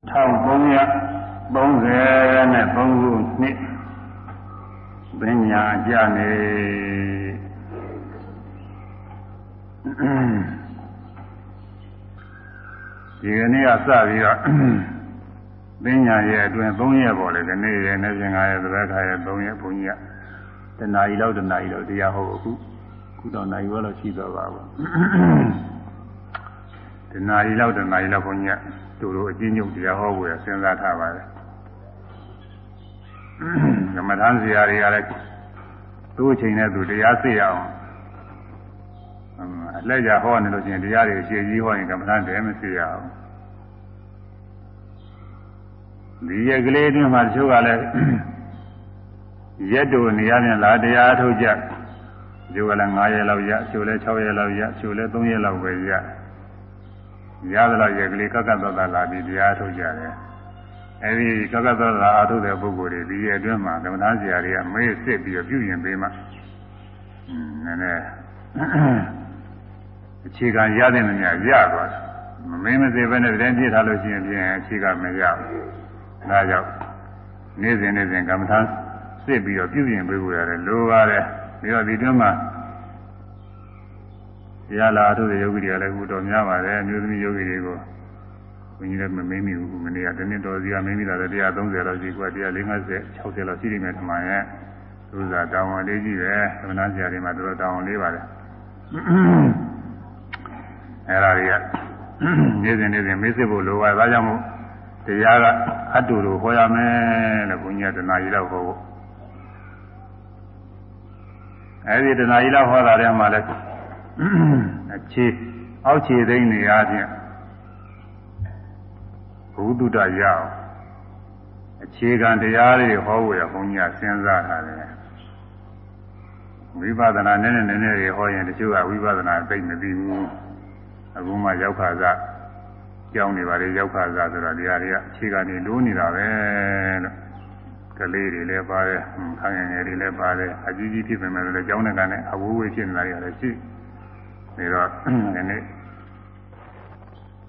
1333ခုနှစ်ပညာကြနေဒီကနေ့ကစပြီးတော့ပညာရဲ့အတွင်း3ရက်ပေါ်လေဒီနေ့ရဲ့နေ့ပြင်9ရက်သဘက်ခါရဲ့3ရက်ဘုန်းကြီးကတဏှာကြီးလောက်တဏှာကြီးလောက်တရားဟောအခုခုတော့နိုင်ရောလောက်ရှိတော့ပါဘူး တဏှာကြီးလောက်တဏှာကြီးလောက်ဘုန်းကြီးကသူတို့အကျဉ်းချုပ်တရားဟောဖို့ရစဉ်းစားထားပါတယ်ကမ္မထမ်းစရာတွေကလည်းသူ့အချိန်နဲ့သူတရားသိရအောင်အလက်ကြဟောနေလို့ရှိရင်တရားတွေရှည်ကြီးဟောရင်ကမ္မထမ်းတယ်မသိရအောင်ဒီရက်ကလေးအတွင်းမှာတချို့ကလည်းရက်တူနေရပြန်လားတရားထုတ်ကြကျိုးကလည်း9ရက်လောက်ရကျိုးလည်း6ရက်လောက်ရကျိုးလည်း3ရက်လောက်ပဲရ ရသလားရက်ကလေးကကသသလာပြီးတရားထုတ်ကြတယ်အဲဒီကကသသလာအားထုတ်တဲ့ပုဂ္ဂိုလ်တွေဒီရဲ့အတွင်းမှာကမ္မဋ္ဌာန်းဆရာတွေကမေးစစ်ပြီးပြုရင်ပေးမှနည်းနည်းအခြေခံရတဲ့နေရာရသွားတယ်မမင်းမစေဘဲနဲ့တည်းပြည့်ထားလို့ရှိရင်ပြင်အခြေခံမရဘူးဒါကြောင့်နေ့စဉ်နေ့စဉ်ကမ္မဋ္ဌာန်းစစ်ပြီးတော့ပြုရင်ပေးဖို့ရတယ်လိုပါတယ်ပြီးတော့ဒီတွင်းမှာ တရားလာအထုတဲ့ယောဂီတွေကလည်းခုတော်များပါတယ်အမျိုးသမီးယောဂီတွေကိုဘုန်းကြီးလည်းမမင်းမိဘူးမနေ့ကတနေ့တော်စီကမင်းမိတာလည်း130လောက်ရှိကွာ150 60လောက်ရှိနေမယ်ထမရဲ့သူစားတောင်းဝန်လေးကြီးပဲသမဏဆရာတွေမှာတော်တော်တောင်းဝန်လေးပါတယ်အဲ့ဒါတွေကနေ့စဉ်နေ့စဉ်မေ့စစ်ဖို့လိုပါဒါကြောင့်မို့တရားကအတူတူဟောရမယ်လို့ဘုန်းကြီးကတဏှာကြီးတော့ဟောဖို့အဲဒီတဏှာကြီးတော့ဟောတာတည်းမှာလည်း အခြေအောက်ခြေသိမ်းနေအားဖြင့်ဘုဒ္ဓတရအောင်အခြေခံတရားတွေဟောဖို့ရဘုန်းကြီးကစဉ်းစားထားတယ်ဝိပဿနာနည်းနည်းနည်းနည်းတွေဟောရင်တချို့ကဝိပဿနာသိမသိဘူးအခုမှရောက်ခါစားကြောင်းနေပါလေရောက်ခါစားဆိုတော့ဒီဟာတွေကအခြေခံနေလိုးနေတာပဲလို့ကလေးတွေလည်းပါတယ်ခန်းငယ်ငယ်တွေလည်းပါတယ်အကြီးကြီးဖြစ်ပေမဲ့လည်းကြောင်းတဲ့ကနဲ့အဝေးဝေးဖြစ်နေတာတွေလည်းရှိ နေတော့ဒီနေ့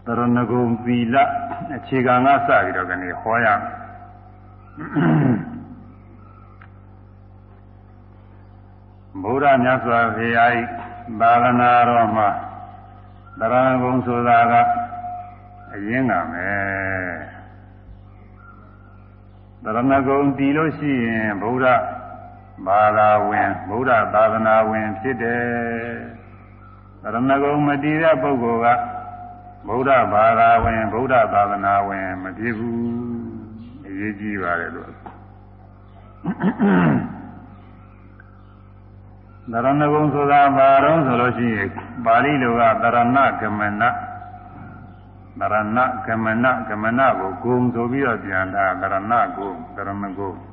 သရဏဂုံသီလအခြေခံကစပြီးတော့ဒီနေ့ဟောရဘုရားမြတ်စွာဘုရား၏သာသနာတော်မှာသရဏဂုံဆိုတာကအရင်ကမယ်သရဏဂုံတည်လို့ရှိရင်ဗုဒ္ဓဘာသာဝင်ဗုဒ္ဓသာသနာဝင်ဖြစ်တယ် သရဏဂုံမတည်တဲ့ပုဂ္ဂိုလ်ကဗုဒ္ဓဘာသာဝင်ဗုဒ္ဓသာသနာဝင်မဖြစ်ဘူးအရေးကြီးပါတယ်လို့သရဏဂုံဆိုတာဘာတော့ဆိုလို့ရှိရင်ပါဠိလိုကသရဏကမနသရဏကမနကမနကိုဂုံဆိုပြီးတော့ပြန်တာသရဏဂုံသရဏဂုံ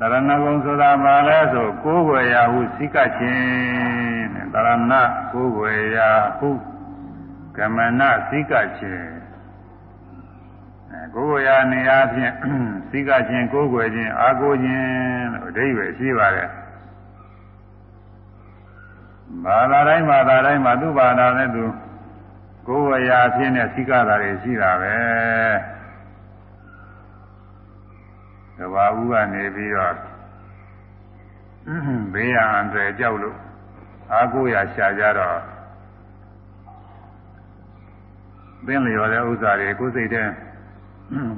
သရဏဂုံဆိုတာဘာလဲဆိုကိုးွယ်ရာဟုစိကခြင်းတဲ့သရဏကိုးွယ်ရာဟုကမနစိကခြင်းအဲကိုးွယ်ရာနေရာဖြင့်စိကခြင်းကိုးွယ်ခြင်းအာကိုခြင်းလို့အဓိပ္ပာယ်ရှိပါတယ်ဘာသာတိုင်းဘာသာတိုင်းမှာသူ့ဘာသာနဲ့သူကိုယ်ဝရာအဖြစ်နဲ့သိကတာတွေရှိတာပဲ ကဘာဦးကနေပြီးတော့ဘေးရန်တွေကြောက်လို့အာကိုရရှာကြတော့သင်လျော်တဲ့ဥစ္စာတွေကိုယ်စိတ်ထဲ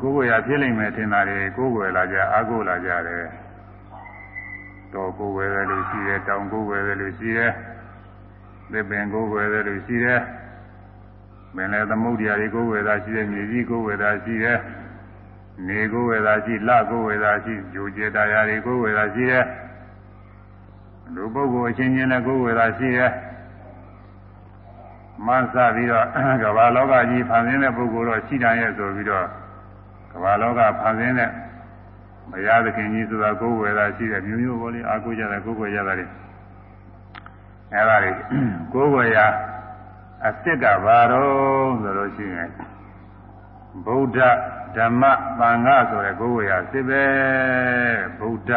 ကိုယ်ဝရာဖြစ်လိမ့်မယ်ထင်တာတွေကိုယ်ဝယ်လာကြအာကိုလာကြတယ်တော်ကိုယ်ဝယ်တယ်လို့ရှိတယ်တောင်ကိုယ်ဝယ်တယ်လို့ရှိတယ်သစ်ပင်ကိုယ်ဝယ်တယ်လို့ရှိတယ်မင်းလည်းသမုဒ္ဒရာတွေကိုယ်ဝယ်တာရှိတယ်မြေကြီးကိုယ်ဝယ်တာရှိတယ် နေကိုယ်ဝယ်တာရှိလကိုယ်ဝယ်တာရှိဂျိုကျေတာယာတွေကိုယ်ဝယ်တာရှိတယ်လူပုဂ္ဂိုလ်အချင်းချင်းလည်းကိုယ်ဝယ်တာရှိတယ်မဆပြီးတော့ကမ္ဘာလောကကြီးဖန်ဆင်းတဲ့ပုဂ္ဂိုလ်တော့ရှိတယ်ရဲ့ဆိုပြီးတော့ကမ္ဘာလောကဖန်ဆင်းတဲ့မရသခင်ကြီးဆိုတာကိုယ်ဝယ်တာရှိတယ်မျိုးမျိုးပေါ်လေအာကိုကြတယ်ကိုယ်ဝယ်ရတာတွေအဲဒါတွေကိုယ်ဝယ်ရအစ်စ်ကဘာတော့ဆိုလို့ရှိရင်ဗုဒ္ဓ ဓမ္မသံဃာဆိုတဲ့ကိုယ်ဝယ်ရစစ်ပဲဗုဒ္ဓ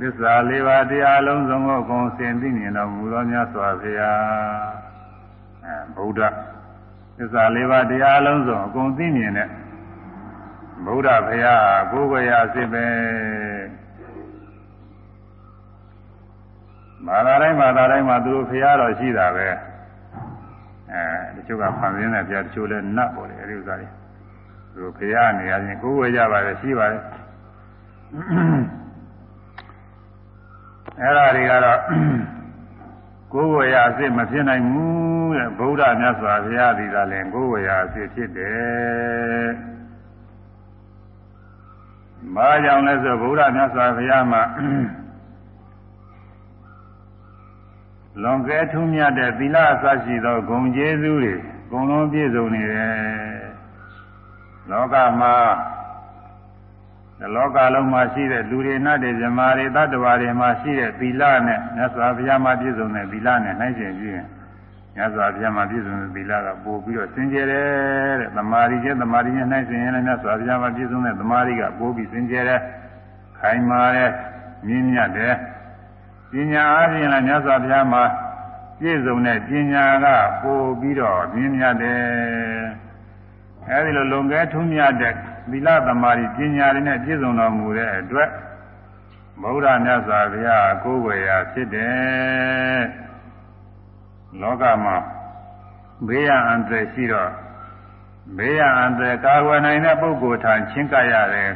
သစ္စာလေးပါးတရားလုံးစုံကိုအကုန်စင်သိမြင်တော်မူသောမြတ်စွာဘုရားအဲဗုဒ္ဓသစ္စာလေးပါးတရားအလုံးစုံအကုန်သိမြင်တဲ့ဗုဒ္ဓဘုရားကိုယ်ကိုယ်ရအစ်ပဲမာသာတိုင်းမာသာတိုင်းမှာသူတို့ဘုရားတော်ရှိတာပဲအဲတချို့ကဖန်ဆင်းတဲ့ဘုရားတချို့လည်းနတ်ပေါ်တယ်အဲဒီဥစ္စာတွေ သူတို့ဘုရားနေရာချင်းကိုယ်ကိုယ်ရပါတယ်ရှိပါတယ်အဲ့ဒါတွေကတော့ကိုယ်ဝေယအစစ်မဖြစ်နိုင်ဘူးတဲ့ဗုဒ္ဓမြတ်စွာဘုရားဒီသာလင်ကိုယ်ဝေယအစစ်ဖြစ်တယ်။ဘာကြောင့်လဲဆိုဗုဒ္ဓမြတ်စွာဘုရားမှာလွန်ကဲထူးမြတ်တဲ့သီလအစရှိသောဂုဏ်ကျေးဇူးတွေအကုန်လုံးပြည့်စုံနေတယ်။ လောကမှာဒီလောကလုံးမှာရှိတဲ့လူတွေနတ်တွေဇမားတွေတ attva တွေမှာရှိတဲ့သီလနဲ့မြတ်စွာဘုရားမှာပြည့်စုံတဲ့သီလနဲ့နှိုင်းယှဉ်ကြည့်ရင်မြတ်စွာဘုရားမှာပြည့်စုံတဲ့သီလကပို့ပြီးတော့စင်ကြယ်တယ်တဲ့သမာဓိချင်းသမာဓိချင်းနှိုင်းယှဉ်ရင်လည်းမြတ်စွာဘုရားမှာပြည့်စုံတဲ့သမာဓိကပို့ပြီးစင်ကြယ်တယ်ခိုင်မာတယ်မြင့်မြတ်တယ်ပညာအားဖြင့်လည်းမြတ်စွာဘုရားမှာပြည့်စုံတဲ့ပညာကပို့ပြီးတော့မြင့်မြတ်တယ် အဲဒီလိုလုံငယ်ထုံးမြတ်တဲ့သီလသမာဓိပညာတွေနဲ့ပြည့်စုံတော်မူတဲ့အတွက်ဗုဒ္ဓမြတ်စွာဘုရားကိုယ်ဝေရာဖြစ်တယ်လောကမှာဘေးရန်အန္တရာယ်ရှိတော့ဘေးရန်အန္တရာယ်ကာကွယ်နိုင်တဲ့ပုဂ္ဂိုလ်ထံချင်းကပ်ရတယ်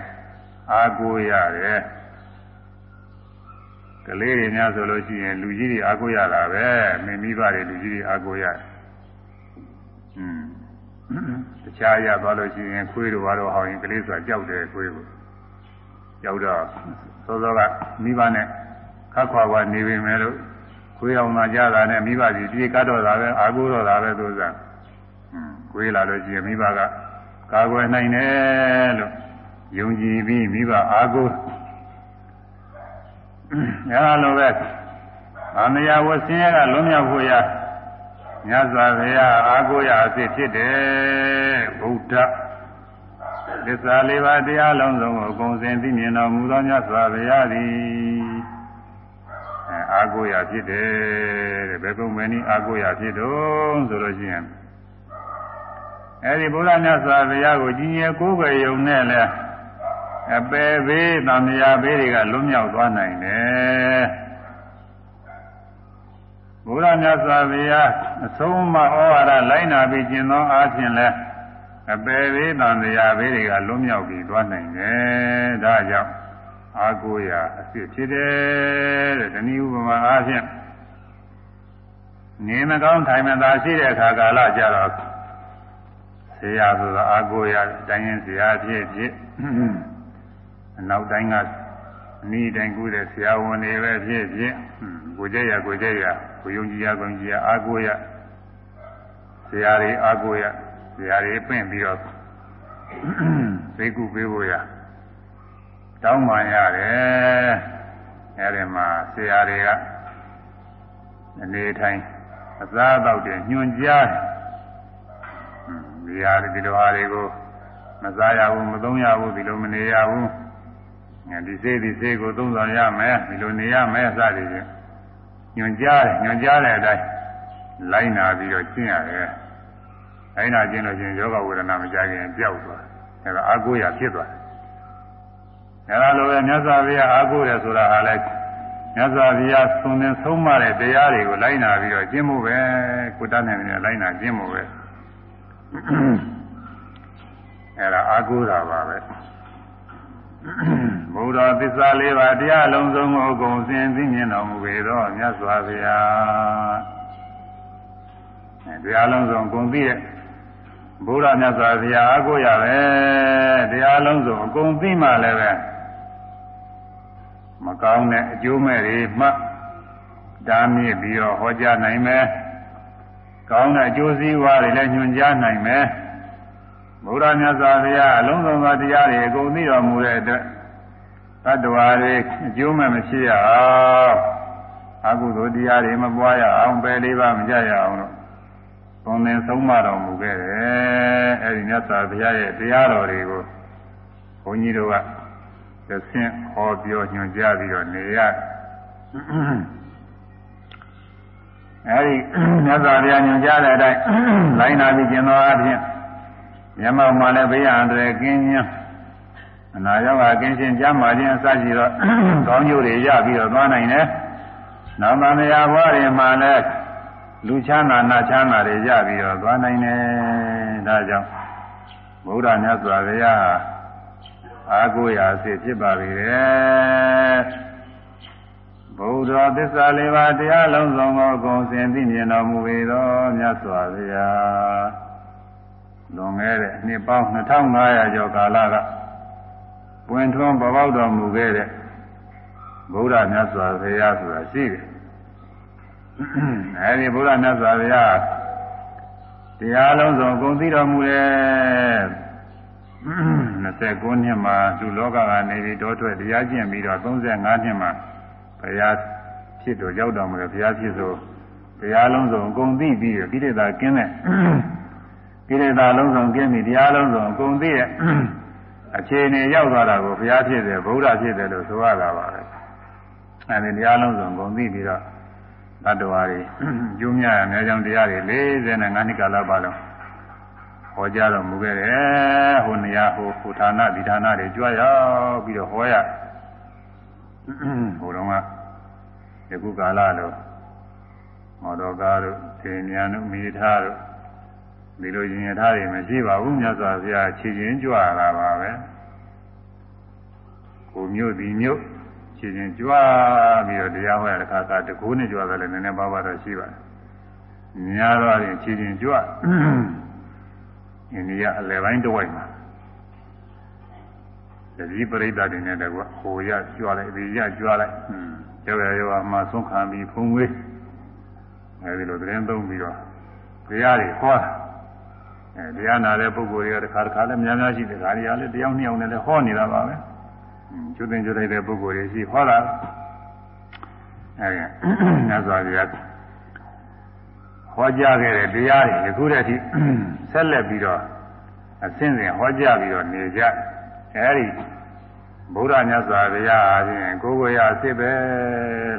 အာကိုရတယ်ကလေးတွေများဆိုလို့ရှိရင်လူကြီးတွေအာကိုရတာပဲမိမိဘတွေလူကြီးတွေအာကိုရတယ်อืม တခြားရသွားလို့ရှိရင်ခွေးတို့ဘာလို့ဟောင်းရင်ကလေးဆိုတာကြောက်တယ်ခွေးကိုကြောက်တော့စောစောကမိဘနဲ့ခတ်ခွာခွာနေပြီမဲ့လို့ခွေးအောင်သာကြတာနဲ့မိဘကြီးပြေးကတ်တော့တာပဲအာကိုတော့တာပဲသူစားခွေးလာလို့ရှိရင်မိဘကကာကွယ်နိုင်တယ်လို့ယုံကြည်ပြီးမိဘအာကိုအဲလိုပဲအမယာဝဆင်းရဲကလွန်မြောက်ဖို့ရ မြတ်စွာဘုရားအာကိုရအစ်ဖြစ်တယ်ဗုဒ္ဓသစ္စာလေးပါးတရားလုံးစုံကိုအကုန်စင်သိမြင်တော်မူသောမြတ်စွာဘုရားသည်အဲအာကိုရဖြစ်တယ်တဲ့ဘယ်ကုန်မင်းဤအာကိုရဖြစ်တော့ဆိုလို့ရှိရင်အဲဒီဘုရားမြတ်စွာဘုရားကိုကြီးငယ်ကိုးကွယ်ယုံနဲ့လဲအပယ်ဘေးသံဃာဘေးတွေကလွတ်မြောက်သွားနိုင်တယ် ဘုရားမြတ်စွာဘုရားအဆုံးအမဩဝါဒလိုက်နာပြီးကျင့်သောအားဖြင့်လဲအပယ်ဘေးတန်တရားဘေးတွေကလွတ်မြောက်ပြီးသွားနိုင်တယ်ဒါကြောင့်အာကိုရာအစ်စ်ဖြစ်တယ်တဲ့ဒီနည်းဥပမာအားဖြင့်နေမကောင်းထိုင်မသာရှိတဲ့အခါကာလကြတော့ဆရာဆိုတာအာကိုရာတိုင်းရင်ဆရာဖြစ်ဖြစ်အနောက်တိုင်းကအနည်းတိုင်းကူးတဲ့ဆရာဝန်တွေပဲဖြစ်ဖြစ်ကိုကြရကိုကြရ ကိုယုံကြည်ရကိုယုံကြည်ရအာကိုရဆရာတွေအာကိုရဆရာတွေပင့်ပြီးတော့သိကုပေးဖို့ရတောင်းပန်ရတယ်အဲဒီမှာဆရာတွေကအနေထိုင်အစားအသောက်တွေညွှန်ကြားတယ်ဒီဟာဒီလိုဟာတွေကိုမစားရဘူးမသုံးရဘူးဒီလိုမနေရဘူးဒီစေးဒီစေးကိုသုံးဆောင်ရမယ်ဒီလိုနေရမယ်စသည်ဖြင့် ညွန်ကြားတယ်ညွန်ကြားတဲ့အတိုင်းလိုက်နာပြီးတော့ကျင့်ရတယ်။လိုက်နာကျင့်လို့ချင်းယောဂဝေဒနာမကြခင်ပျောက်သွားတယ်။ဒါကအာကိုရဖြစ်သွားတယ်။အဲလိုပဲမြတ်စွာဘုရားအာကိုရဆိုတာဟာလဲမြတ်စွာဘုရားသုံးသင်ဆုံးမတဲ့တရားတွေကိုလိုက်နာပြီးတော့ကျင့်မှုပဲကိုတတ်နိုင်တယ်လိုက်နာကျင့်မှုပဲ။အဲဒါအာကိုတာပါပဲ။ ဘုရားသစ္စာလေးပါးတရားလုံးစုံကိုအကုန်စင်သိမြင်တော်မူပေသောမြတ်စွာဘုရားတရားလုံးစုံကုန်သိတဲ့ဘုရားမြတ်စွာဘုရားအကိုရပဲတရားလုံးစုံအကုန်သိမှလည်းပဲမကောင်းတဲ့အကျိုးမဲ့တွေမှတားမြစ်ပြီးတော့ဟောကြားနိုင်မယ်ကောင်းတဲ့အကျိုးစည်းဝါးတွေလည်းညွှန်ကြားနိုင်မယ် ဘုရားမြတ်စွာဘုရားအလုံးစုံသောတရားတွေအကုန်သိတော်မူတဲ့အတွက်တတ္တဝါတွေအကျိုးမဲ့မရှိရအောင်အကုသိုလ်တရားတွေမပွားရအောင်ပယ်လေးပါမကြရအောင်လို့သုံးသင်ဆုံးမတော်မူခဲ့တယ်အဲဒီမြတ်စွာဘုရားရဲ့တရားတော်တွေကိုဘုန်းကြီးတို့ကသင်ဟောပြောညွှန်ကြားပြီးတော့နေရအဲဒီမြတ်စွာဘုရားညွှန်ကြားတဲ့အတိုင်းလိုင်းနာပြီးကျင်တော်အဖြစ် မျက်မှောက်မှာလည်းဘေးရန်တွေကင်းခြင်းအနာရောဂါကင်းခြင်းကြမ်းမာခြင်းအစရှိတော့ကောင်းကျိုးတွေရပြီးတော့သွားနိုင်တယ်။နောက်မှမရဘွားတွေမှာလည်းလူချမ်းသာနာချမ်းသာတွေရပြီးတော့သွားနိုင်တယ်။ဒါကြောင့်ဘုရားမြတ်စွာဘုရားအာကိုရာစေဖြစ်ပါပြီလေ။ဘုရားသစ္စာလေးပါးတရားလုံးစုံကိုအကုန်စင်သိမြင်တော်မူပေသောမြတ်စွာဘုရား လွန်ခဲ့တဲ့နှစ်ပေါင်း2500ကျော်ကာလကပွင့်ထွန်းပေါ်ပေါက်တော်မူခဲ့တဲ့ဗုဒ္ဓမြတ်စွာဘုရားဆိုတာရှိတယ်။အဲဒီဗုဒ္ဓမြတ်စွာဘုရားတရားလုံးစုံအကုန်သိတော်မူတယ်29နှစ်မှာသူလောကကနေပြီးတောထွက်တရားကျင့်ပြီးတော့35နှစ်မှာဘုရားဖြစ်တော်ရောက်တော်မူတယ်ဘုရားဖြစ်ဆိုတရားလုံးစုံအကုန်သိပြီးပြိဋ္ဌာကင်းတဲ့ ပြိဋ္ဌာလုံးစုံကင်းပြီးတရားလုံးစုံအကုန်သိရဲ့အခြေအနေရောက်သွားတာကိုဘုရားဖြစ်တယ်ဗုဒ္ဓဖြစ်တယ်လို့ဆိုရတာပါပဲအဲဒီတရားလုံးစုံကုန်သိပြီးတော့တတ္တဝါတွေကျူးမြတ်အများကြောင့်တရားတွေ45နှစ်ကာလပါလုံးဟောကြားတော်မူခဲ့တယ်ဟိုနေရာဟိုဟိုဌာနဒီဌာနတွေကြွရောက်ပြီးတော့ဟောရဟိုတော့ကယခုကာလလို့မော်တော်ကားတို့ထေမြန်းတို့မိသားတို့ ဒီလိုရင်ရထားတွေမရှိပါဘူးမြတ်စွာဘုရားခြေချင်းကြွလာပါပဲကိုမျိုးဒီမျိုးခြေချင်းကြွပြီးတော့တရားဟောရတဲ့ခါကတကူနဲ့ကြွတယ်လည်းနည်းနည်းပါးပါးတော့ရှိပါတယ်များတော့ရင်ခြေချင်းကြွအိန္ဒိယအလယ်ပိုင်းတစ်ဝိုက်မှာတတိပရိသတ်တွေနဲ့တကွဟိုရကြွလိုက်ဒီရကြွလိုက်ကျောရရောမှာဆုံးခံပြီးဖုံးဝေးအဲဒီလိုသတင်းသုံးပြီးတော့တရားတွေဟောတာ အဲတရားနာတဲ့ပုဂ္ဂိုလ်တွေကတစ်ခါတစ်ခါလည်းများများရှိတယ်ဒါတွေကလည်းတယောက်နှစ်ယောက်နဲ့လည်းဟောနေတာပါပဲကျွတ်တင်ကျွတ်လိုက်တဲ့ပုဂ္ဂိုလ်တွေရှိဟောတာအဲဒီညဇာတွေကဟောကြားခဲ့တဲ့တရားတွေယခုတည်းထိဆက်လက်ပြီးတော့အစဉ်စဉ်ဟောကြားပြီးတော့နေကြအဲဒီဗုဒ္ဓမြတ်စွာဘုရားအပြင်ကိုယ်ကိုယ်ရအစ်စ်ပဲ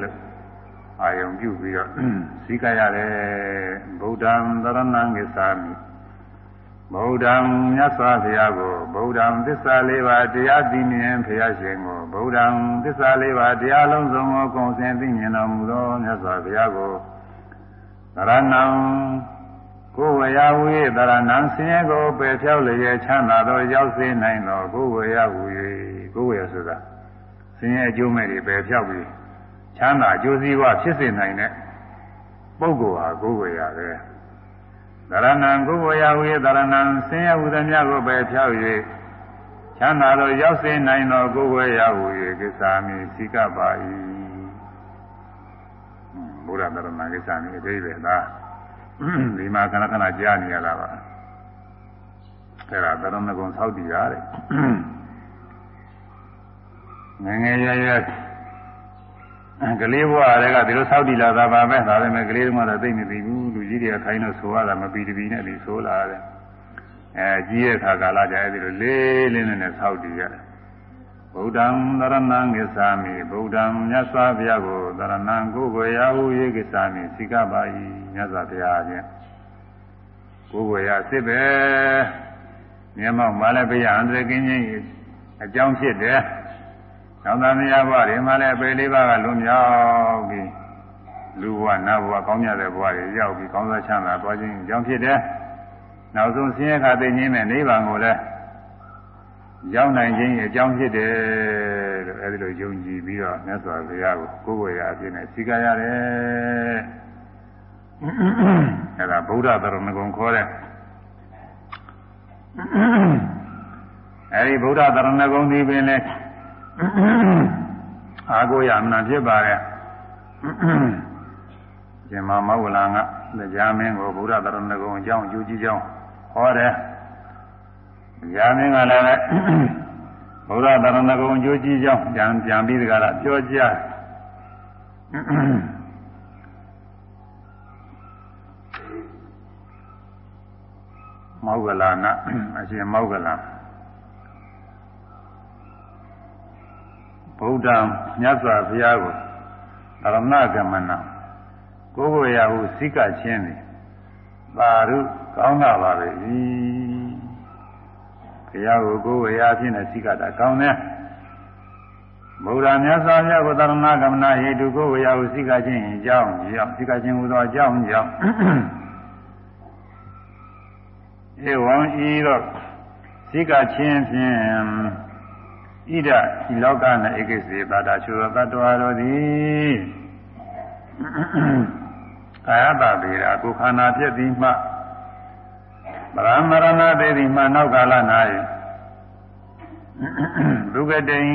လို့အာယုံပြုပြီးတော့စည်းကရတယ်ဗုဒ္ဓံသရဏံကိသာမိ ဗုဒ္ဓံမြတ်စွာဘုရားကိုဗုဒ္ဓံသစ္စာလေးပါးတရားသိမြင်ဘုရားရှင်ကိုဗုဒ္ဓံသစ္စာလေးပါးတရားလုံးစုံကိုကုံစင်သိမြင်တော်မူသောမြတ်စွာဘုရားကိုသရဏံကိုယ်ဝရဝေသရဏံဆင်းရဲကိုပယ်ဖြောက်လျက်ချမ်းသာသောရောက်စေနိုင်သောကိုယ်ဝရဝေကိုယ်ဝရဆိုတာဆင်းရဲအကျိုးမဲ့တွေပယ်ဖြောက်ပြီးချမ်းသာအကျိုးစီးပွားဖြစ်စေနိုင်တဲ့ပုဂ္ဂိုလ်ဟာကိုယ်ဝရပဲ သရဏံကိုယ်ဝရဝေသရဏံဆင်းရဲဝုဒ္ဓမြကိုပယ်ဖြောက်၍ချမ်းသာသောရောက်စေနိုင်သောကိုယ်ဝရဝေကိစ္စမီစိကပါ၏ဘုရားတရဏကိစ္စမီအသေးပဲလားဒီမှာခဏခဏကြားနေရတာပါအဲ့ဒါသရဏဂုံသောက်တည်ရတယ်ငငယ်ရရ ကလေးဘဝတွေကဒီလိုသောက်တည်လာတာပါပဲဒါပေမဲ့ကလေးတုန်းကတော့သိနေပြီဘူးလူကြီးတွေကခိုင်းတော့ဆိုရတာမပြီးတပြီနဲ့ဒီဆိုလာတယ်အဲကြီးရဲ့ခါကာလကြာအဲဒီလိုလေးလေးနဲ့သောက်တည်ရတယ်ဗုဒ္ဓံသရဏံကိသာမိဗုဒ္ဓံမြတ်စွာဘုရားကိုသရဏံကိုယ်ကိုရာဟုယေကိသာမိစိကပါ၏မြတ်စွာဘုရားဖြင့်ကိုယ်ကိုရာစစ်ပဲမျက်မှောက်မှလည်းဘုရားအန္တရာယ်ကင်းခြင်းအကြောင်းဖြစ်တယ်။ သောတာမယဘဝတွေမှာလည်းပေလေးပါးကလွန်မြောက်ပြီးလူဘဝနတ်ဘဝကောင်းမြတ်တဲ့ဘဝတွေရောက်ပြီးကောင်းစားချမ်းသာသွားခြင်းအကြောင်းဖြစ်တယ်။နောက်ဆုံးဆင်းရဲခါသိခြင်းနဲ့နိဗ္ဗာန်ကိုလည်းရောက်နိုင်ခြင်းအကြောင်းဖြစ်တယ်လို့အဲဒီလိုယုံကြည်ပြီးတော့မြတ်စွာဘုရားကိုကိုယ်ကိုယ်ရာအဖြစ်နဲ့သိကြရတယ်အဲဒါဗုဒ္ဓသရဏဂုံခေါ်တဲ့အဲဒီဗုဒ္ဓသရဏဂုံဒီပင်လဲ အာကိုရမနာဖြစ်ပါတယ်ရှင်မမောဂလန်ကတရားမင်းကိုဗုဒ္ဓသရဏဂုံအကြောင်းအကျိုးကြီးကြောင်းဟောတယ်ရာမင်းကလည်းဘုရားတရဏဂုံအကျိုးကြီးကြောင်းပြန်ပြန်ပြီးတကလားပြောကြမောဂလနာအရှင်မောဂလ ဗုဒ္ဓမြတ်စွာဘုရားကိုတရဏဂမနကိုယ်ကိုယ်ရဟုစိကချင်းသည်သာရုကောင်းတာပါပဲဤဘုရားကိုကိုယ်ကိုယ်ရအဖြစ်နဲ့စိကတာကောင်းတယ်ဗုဒ္ဓမြတ်စွာဘုရားကိုသရဏဂမနာဟေတုကိုယ်ကိုယ်ရဟုစိကချင်းအကြောင်းကြောင့်စိကချင်းဟူသောအကြောင်းကြောင့်ဧဝံဤတော့စိကချင်းဖြင့် ဣဒဤလောက၌ဧကိစေပါတာချူသောတ attva တို့သည်ကာယတဗေရာကိုခန္ဓာဖြစ်သည်မှဗရမရဏသေသည်မှနောက်ကာလ၌ဒုက္ကတိန်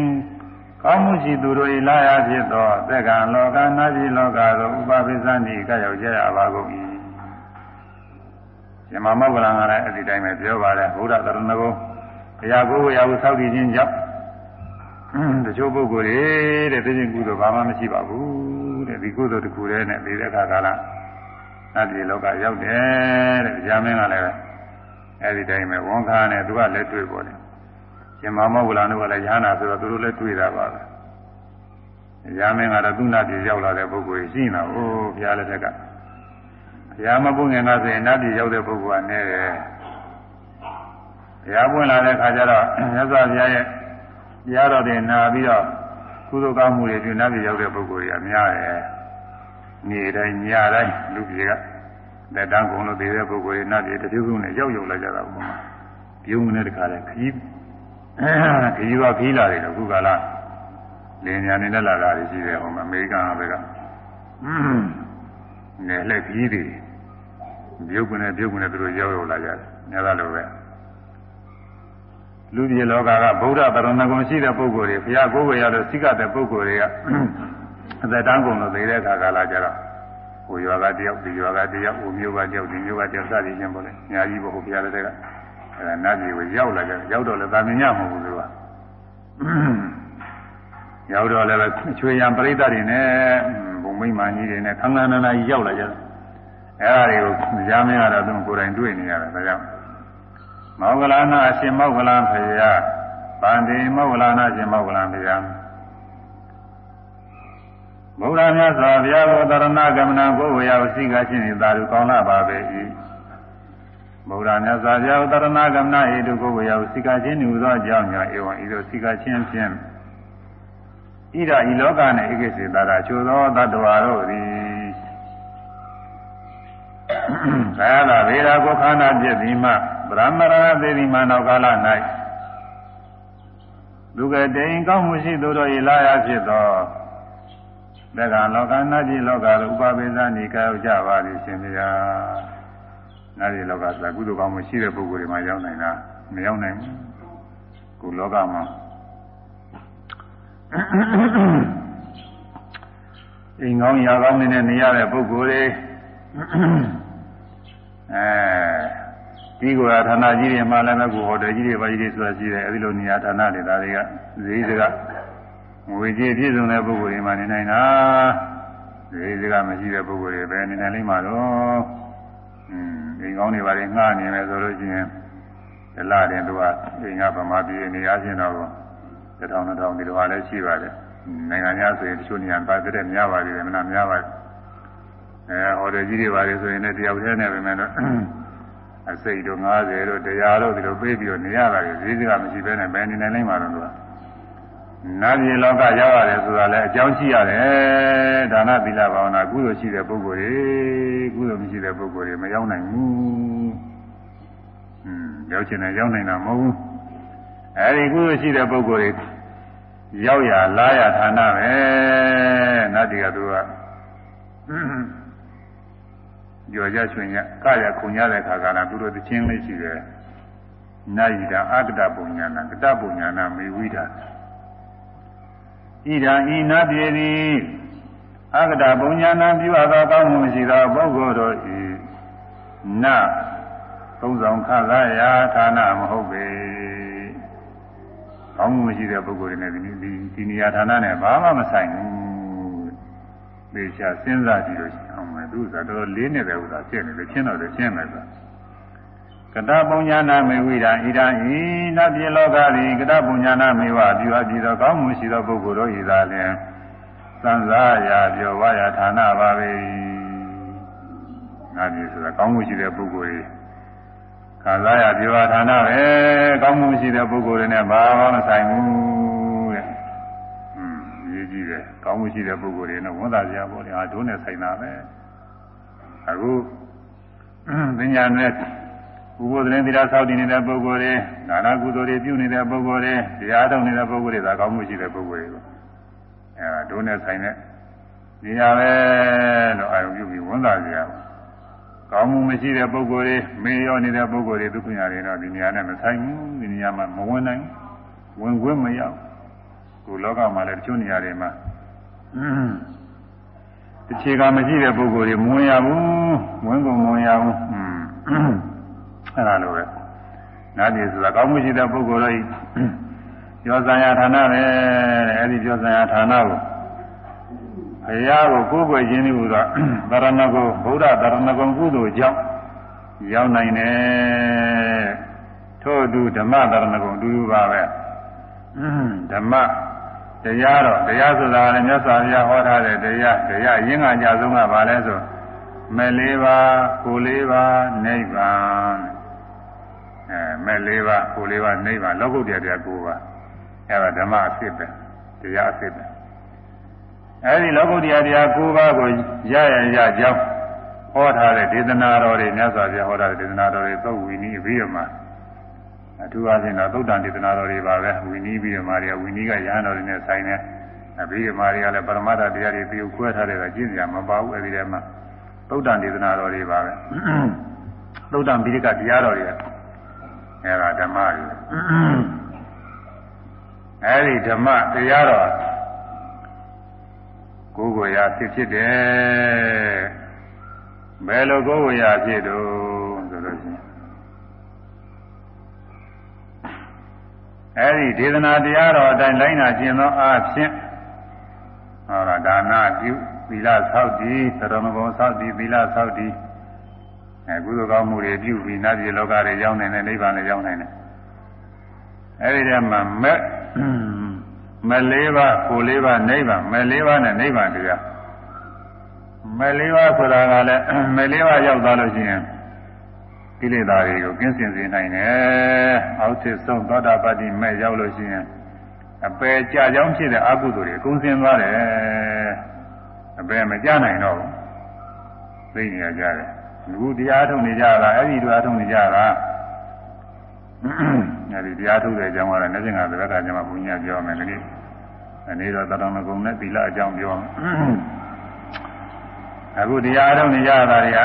ကောင်းမှုရှိသူတို့၏လာရဖြစ်သောသက္ကံလောကနာပြည်လောကသို့ဥပပိသန္တိကရောက်ကြရပါကုန်၏ရှင်မမောဂလံကလည်းအဲ့ဒီတိုင်းပဲပြောပါတယ်ဘုရားသရဏဂုံဘုရားကိုယ်ဝေယဟုသောက်တည်ခြင်းကြောင့် တချို့ပုဂ္ဂိုလ်တွေတဲ့သိချင်းကုသိုလ်ဘာမှမရှိပါဘူးတဲ့ဒီကုသိုလ်တစ်ခုတည်းနဲ့ဒီတဲ့အခါကာလနတ်ပြည်လောကရောက်တယ်တဲ့ကြာမင်းကလည်းအဲ့ဒီတိုင်းပဲဝန်ခါနဲ့သူကလည်းတွေ့ပေါ်တယ်ရှင်မမောဂလံတို့ကလည်းရဟနာဆိုတော့သူတို့လည်းတွေ့တာပါပဲကြာမင်းကတော့သူ့နတ်ပြည်ရောက်လာတဲ့ပုဂ္ဂိုလ်ရှိနေတာအိုးဘုရားလက်ထက်ကဘုရားမပုငင်ကဆိုရင်နတ်ပြည်ရောက်တဲ့ပုဂ္ဂိုလ်ကနဲ့တယ်ဘုရားပွင့်လာတဲ့ခါကျတော့မြတ်စွာဘုရားရဲ့ တရားတော်တွေနာပြီးတော့ကုသိုလ်ကောင်းမှုတွေပြုနာပြည်ရောက်တဲ့ပုဂ္ဂိုလ်တွေကများတယ်။နေ့တိုင်းညတိုင်းလူပြေကလက်တန်းကုန်လို့သေးတဲ့ပုဂ္ဂိုလ်တွေနာပြည်တတိယခုနဲ့ရောက်ရောက်လာကြတာပေါ့။ပြုံးနေတခါလဲခကြီးခကြီးကခကြီးလာတယ်လို့ခုကလာလင်းညာနေနဲ့လာတာရှိတယ်ဟိုမှာအမေရိကန်ဘက်ကနေလက်ခကြီးတွေပြုတ်ကနေပြုတ်ကနေသူတို့ရောက်ရောက်လာကြတယ်။ညသာလိုပဲ။ လူပြည်လောကကဗုဒ္ဓတရဏဂုံရှိတဲ့ပုဂ္ဂိုလ်တွေဘုရားကိုယ်ဝေရလို့စိကတဲ့ပုဂ္ဂိုလ်တွေကအသက်တန်းကုန်လို့သိတဲ့အခါကလာကြတော့ဟိုရွာကတယောက်ဒီရွာကတယောက်ဟိုမြို့ကတယောက်ဒီမြို့ကတယောက်စသည်ချင်းပေါ့လေညာကြီးဘုရားဘုရားတဲ့ကအဲဒါနတ်ပြည်ကိုရောက်လာကြရောက်တော့လည်းသာမညမဟုတ်ဘူးသူကရောက်တော့လည်းပဲချွေရံပရိသတ်တွေနဲ့ဘုံမိမ္မာကြီးတွေနဲ့ခန်းခန်းနာနာကြီးရောက်လာကြတယ်အဲဒါတွေကိုကြားမင်းကတော့သူကိုယ်တိုင်တွေ့နေရတယ်ဒါကြောင့် မောဂလနာအရှင်မောဂလံဖရာဗန္တိမောဂလနာအရှင်မောဂလံဖရာဘုရားမြတ်စွာဘုရားကိုတရဏဂမနာကိုဝေယဝစီကချင်းသာလူကောင်းလာပါပဲ၏ဘုရားမြတ်စွာဘုရားတရဏဂမနာဤတုကိုဝေယဝစီကချင်းဟူသောအကြောင်းများဧဝံဤသို့စီကချင်းဖြင့်ဣဒဤလောက၌ဧကိစေတာချိုသောတတ္တဝါတို့သည်ကာယနာဗေဒကိုခန္ဓာပြည့်သည်မှ ဗရမရဏသေဒီမနောကာလ၌လူကတိန်ကောင်းမှုရှိသူတို့၏လာရဖြစ်သောသက္ကလောကနာတိလောကသို့ဥပပိသနိကာရောက်ကြပါလိမ့်ရှင်ဗျာနာတိလောကဆိုတာကုသိုလ်ကောင်းမှုရှိတဲ့ပုဂ္ဂိုလ်တွေမှာရောက်နိုင်တာမရောက်နိုင်ဘူးကုလောကမှာအိမ်ကောင်းရာကောင်းနေတဲ့နေရတဲ့ပုဂ္ဂိုလ်တွေအဲ ဒီကိုယ်ဌာနကြီးတွေမှာလည်းမကူဟိုတယ်ကြီးတွေပါကြီးတွေဆိုတာရှိတယ်အဲဒီလိုနေရာဌာနတွေဒါတွေကဈေးစကငွေကြေးပြည့်စုံတဲ့ပုဂ္ဂိုလ်တွေမှာနေနိုင်တာဈေးစကမရှိတဲ့ပုဂ္ဂိုလ်တွေပဲနေနိုင်လိမ့်မှာတော့อืมအိမ်ကောင်းတွေပါလေငှားနေမယ်ဆိုလို့ရှိရင်ဒလတင်သူကအိမ်ကဗမာပြည်နေရာချင်းတော့တထောင်တထောင်ဒီလိုဟာလည်းရှိပါတယ်နိုင်ငံများဆိုရင်တချို့နေရာပါတဲ့များပါလေမနာများပါအဲဟိုတယ်ကြီးတွေပါလေဆိုရင်လည်းတယောက်တည်းနဲ့ပဲမယ်တော့ အစိတ်တို့90တို့တရားတို့ဒီလိုပေးပြီးတော့နေရတာကြီးဈေးစကမရှိဘဲနဲ့ဘယ်နေနိုင်နိုင်မှာတော့လို့နာပြည်လောကရောက်ရတယ်ဆိုတာလည်းအကြောင်းရှိရတယ်ဒါနသီလဘာဝနာကုသိုလ်ရှိတဲ့ပုဂ္ဂိုလ်တွေကုသိုလ်မရှိတဲ့ပုဂ္ဂိုလ်တွေမရောက်နိုင်ဘူးอืมရောက်ချင်တယ်ရောက်နိုင်တာမဟုတ်ဘူးအဲဒီကုသိုလ်ရှိတဲ့ပုဂ္ဂိုလ်တွေရောက်ရလာရဌာနပဲနတ်တွေကသူက ကြော်ကြချွင်ရကရခုန်ရတဲ့ခါကလာသူတို့တချင်းလေးရှိတယ်နာယိတာအကတပုံညာနာကတပုံညာနာမေဝိတာဣဒံဤနာပြေသည်အကတပုံညာနာပြုအပ်သောကောင်းမှုရှိသောပုဂ္ဂိုလ်တို့ဤနသုံးဆောင်ခသာရာဌာနမဟုတ်ပေကောင်းမှုမရှိတဲ့ပုဂ္ဂိုလ်တွေနဲ့ဒီဒီနေရာဌာနနဲ့ဘာမှမဆိုင်ဘူး သေချာစဉ်းစားကြည့်လို့ရှိအောင်မယ်သူကတော်တော်လေးနေတဲ့ဥစ္စာဖြစ်နေတယ်ရှင်းတော့လည်းရှင်းမယ်ဆိုကတပုံညာနာမေဝိဒာဣဒံဤနပြေလောကသည်ကတပုံညာနာမေဝပြုအပ်ပြီးသောကောင်းမှုရှိသောပုဂ္ဂိုလ်တို့ဤသာလျှင်သံသာရာပြောဝါယာဌာနပါပဲနာပြည်ဆိုတာကောင်းမှုရှိတဲ့ပုဂ္ဂိုလ်တွေခံစားရပြေဝဌာနပဲကောင်းမှုရှိတဲ့ပုဂ္ဂိုလ်တွေနဲ့ဘာမှမဆိုင်ဘူးတဲ့။อืมရေး ကြည့်တယ်ကောင်းမှုရှိတဲ့ပုဂ္ဂိုလ်တွေနဲ့ဝန်သာစရာပေါ့လေအာဒုနဲ့ဆိုင်တာပဲ။အခုပညာနဲ့ဥပဒရင်သီလဆောက်တည်နေတဲ့ပုဂ္ဂိုလ်တွေဒါနကုသိုလ်တွေပြုနေတဲ့ပုဂ္ဂိုလ်တွေတရားထုတ်နေတဲ့ပုဂ္ဂိုလ်တွေဒါကောင်းမှုရှိတဲ့ပုဂ္ဂိုလ်တွေကိုအဲဒုနဲ့ဆိုင်တဲ့နေရာပဲလို့အာရုံပြုပြီးဝန်သာစရာပေါ့ကောင်းမှုမရှိတဲ့ပုဂ္ဂိုလ်တွေမေရောနေတဲ့ပုဂ္ဂိုလ်တွေဒုက္ခညာတွေတော့ဒီနေရာနဲ့မဆိုင်ဘူးဒီနေရာမှာမဝင်နိုင်ဝင်ခွင့်မရကိုလောကမှာလည်းတချို့နေရာတွေမှာ တချေကမရှိတဲ့ပုဂ္ဂိုလ်တွေမဝင်ရဘူးဝင်ကုန်မဝင်ရဘူးအဲ့ဒါလိုပဲနာတိဆိုတာကောင်းမှုရှိတဲ့ပုဂ္ဂိုလ်တွေပြောစံရဌာနပဲတဲ့အဲ့ဒီပြောစံရဌာနကိုဘုရားကိုကိုးကွယ်ခြင်းဒီဟူသောတရဏဂုဗုဒ္ဓတရဏဂုံကုသိုလ်ကြောင့်ရောက်နိုင်တယ်ထို့အတူဓမ္မတရဏဂုံတူတူပါပဲဓမ္မ တရားတော့တရားဆိုတာလည်းမြတ်စွာဘုရားဟောထားတဲ့တရားတရားရင်းကကြဆုံးကဘာလဲဆိုမဲ့လေးပါကိုလေးပါနိဗ္ဗာန်အဲမဲ့လေးပါကိုလေးပါနိဗ္ဗာန်လောကုတ္တရာတရားကိုပါအဲဒါဓမ္မအစစ်ပဲတရားအစစ်ပဲအဲဒီလောကုတ္တရာတရား၉ပါးကိုရရရကြောင်းဟောထားတဲ့ဒေသနာတော်တွေမြတ်စွာဘုရားဟောထားတဲ့ဒေသနာတော်တွေသုတ်ဝီနည်းပြီးရမှာ အထူးအားဖြင့်တော့သုတ်တန်ဒေသနာတော်တွေပါပဲဝီနည်းပြီးရမှာတွေဝီနည်းကရဟန်းတော်တွေနဲ့ဆိုင်တယ်အဘိဓမ္မာတွေကလည်းပရမတ္ထတရားတွေပြုခွဲထားတဲ့ကကျင့်ကြမပါဘူးအဲဒီထဲမှာသုတ်တန်ဒေသနာတော်တွေပါပဲသုတ်တန်ပိဋကတရားတော်တွေအဲဒါဓမ္မတွေအဲဒီဓမ္မတရားတော်ကိုယ်ကိုယ်ရာဖြစ်ဖြစ်တယ်ဘယ်လိုကိုယ်ကိုယ်ရာဖြစ်တော့ အဲဒီဒေသနာတရားတော်အတိုင်းလိုက်နာကျင့်သောအားဖြင့်ဟောတာဒါနပြုသီလဆောက်တည်သရမဂုံဆောက်တည်သီလဆောက်တည်အဲကုသိုလ်ကောင်းမှုတွေပြုပြီးနတ်ပြည်လောကတွေရောက်နိုင်တယ်နိဗ္ဗာန်လည်းရောက်နိုင်တယ်အဲဒီထဲမှာမဲ့မလေးပါးကိုလေးပါးနိဗ္ဗာန်မလေးပါးနဲ့နိဗ္ဗာန်တရားမလေးပါးဆိုတာကလည်းမလေးပါးရောက်သွားလို့ရှိရင် ကိလေသာတွေကိုကင်းစင်စေနိုင်တယ်အောက်ထစ်ဆုံးသောတာပတ္တိမဲ့ရောက်လို့ရှိရင်အပယ်ကြကြောင်းဖြစ်တဲ့အကုသိုလ်တွေအကုန်စင်သွားတယ်အပယ်မကြနိုင်တော့ဘူးသိနေကြတယ်လူတရားထုတ်နေကြတာအဲ့ဒီတရားထုတ်နေကြတာအဲဒီတရားထုတ်တဲ့အကြောင်းကတော့နေ့စဉ်ကသရကကျမဘုညာပြောမယ်ဒီနေ့အနေတော့တတော်မကုံနဲ့သီလအကြောင်းပြောအခုတရားထုတ်နေကြတာတွေက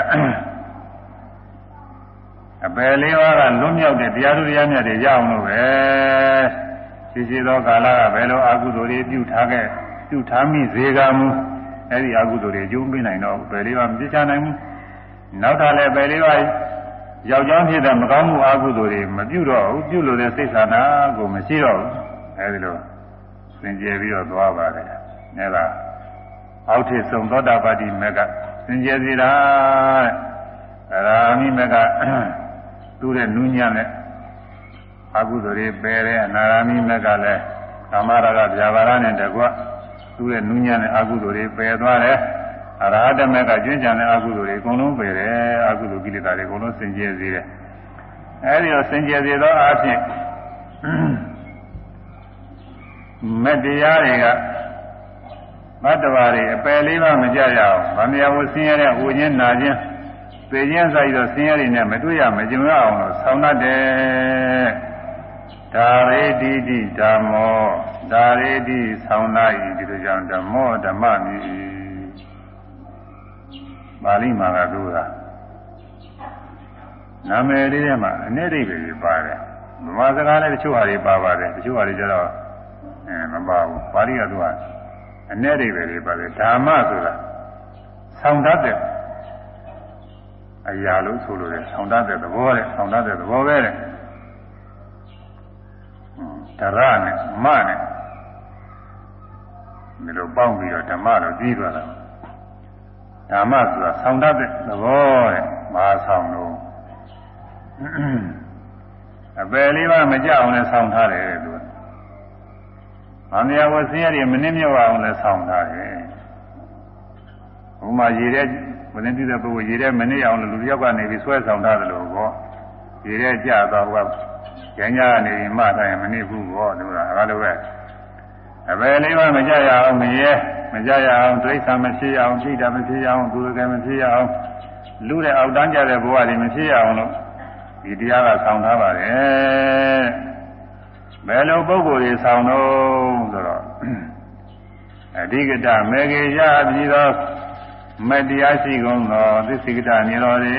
အပယ်လေးပါးကလွတ်မြောက်တဲ့တရားသူတရားမြတ်တွေရအောင်လို့ပဲရှိရှိသောကာလကဘယ်လိုအကုသိုလ်တွေပြုထားခဲ့ပြုထားမိစေကမူအဲ့ဒီအကုသိုလ်တွေကျုံးပေးနိုင်တော့ပယ်လေးပါးမပြချနိုင်ဘူးနောက်တာလည်းပယ်လေးပါးယောက်ျားဖြစ်တဲ့မကောင်းမှုအကုသိုလ်တွေမပြုတော့ဘူးပြုလို့တဲ့စိတ်ဆန္ဒကိုမရှိတော့ဘူးအဲဒီလိုစင်ကြယ်ပြီးတော့သွားပါတယ်အဲဒါအောက်ထစ်ဆုံးသောတာပတိမေကစင်ကြယ်စီတာအရာမိမေက သူ့ရဲ့နူးညံ့တဲ့အကုသိုလ်တွေပယ်တဲ့အနာဂါမိမေကလည်းကာမရာဂဗျာပါဒနဲ့တကွသူ့ရဲ့နူးညံ့တဲ့အကုသိုလ်တွေပယ်သွားတယ်အရဟတမေကကျွင်းကြံတဲ့အကုသိုလ်တွေအကုန်လုံးပယ်တယ်အကုသိုလ်ကိလေသာတွေအကုန်လုံးစင်ကြယ်စေတယ်အဲဒီတော့စင်ကြယ်စေသောအဖြစ်မတရားတွေကမတ္တဝါတွေအပယ်လေးပါမကြရအောင်ဗမာယဝဆင်းရဲတဲ့ဝိညာဉ်နာခြင်း ပေခြင်းဆိုင်တော့ဆင်းရဲတွေနဲ့မတွေ့ရမကြုံရအောင်လို့ဆောင်းတတ်တယ်ဒါရေတိတိဓမ္မောဒါရေတိဆောင်းနာဤဒီလိုကြောင့်ဓမ္မောဓမ္မမြည်ပါဠိမှာကသူကနာမည်လေးထဲမှာအ내ဒိဗ္ဗေတွေပါတယ်ဗမာစကားလည်းတချို့ဟာတွေပါပါတယ်တချို့ဟာတွေကျတော့အဲမပါဘူးပါဠိကသူကအ내ဒိဗ္ဗေတွေပါတယ်ဓမ္မဆိုတာဆောင်းတတ်တဲ့ အရာလို့ဆိုလို့တယ်ဆောင်းတတ်တဲ့သဘောတဲ့ဆောင်းတတ်တဲ့သဘောပဲတဲ့တရနဲ့မနဲ့ဒီလိုပေါင်းပြီးတော့ဓမ္မလို့ပြီးသွားတာဓမ္မဆိုတာဆောင်းတတ်တဲ့သဘောတဲ့မဟာဆောင်းလို့အပယ်လေးပါမကြအောင်လည်းဆောင်းထားတယ်တဲ့သူက။အမြဲဝဆင်းရဲတွေမနှင်းမြောက်အောင်လည်းဆောင်းထားတယ်။ဘုမာရေတဲ့ ဝင်သိတဲ့ပုဂ္ဂိုလ်ရေထဲမနေအောင်လို့လူတစ်ယောက်ကနေပြီးဆွဲဆောင်ထားတယ်လို့ပေါ့ရေထဲကြတော့ဟိုကကျန်ကြကနေပြီးမှထားရင်မနေဘူးပေါ့သူကအဲလိုပဲအပယ်လေးပါမကြရအောင်မရဲမကြရအောင်ဒိဋ္ဌာမဖြစ်ရအောင်သိတာမဖြစ်ရအောင်သူရကမဖြစ်ရအောင်လူတဲ့အောက်တန်းကြတဲ့ဘဝတွေမဖြစ်ရအောင်လို့ဒီတရားကဆောင်ထားပါတယ်ဘယ်လိုပုဂ္ဂိုလ်တွေဆောင်တော့ဆိုတော့အဓိကတမေကေရပြီးတော့ မတရားရှိကုန်သောသစ္စိကတနိရောဓေ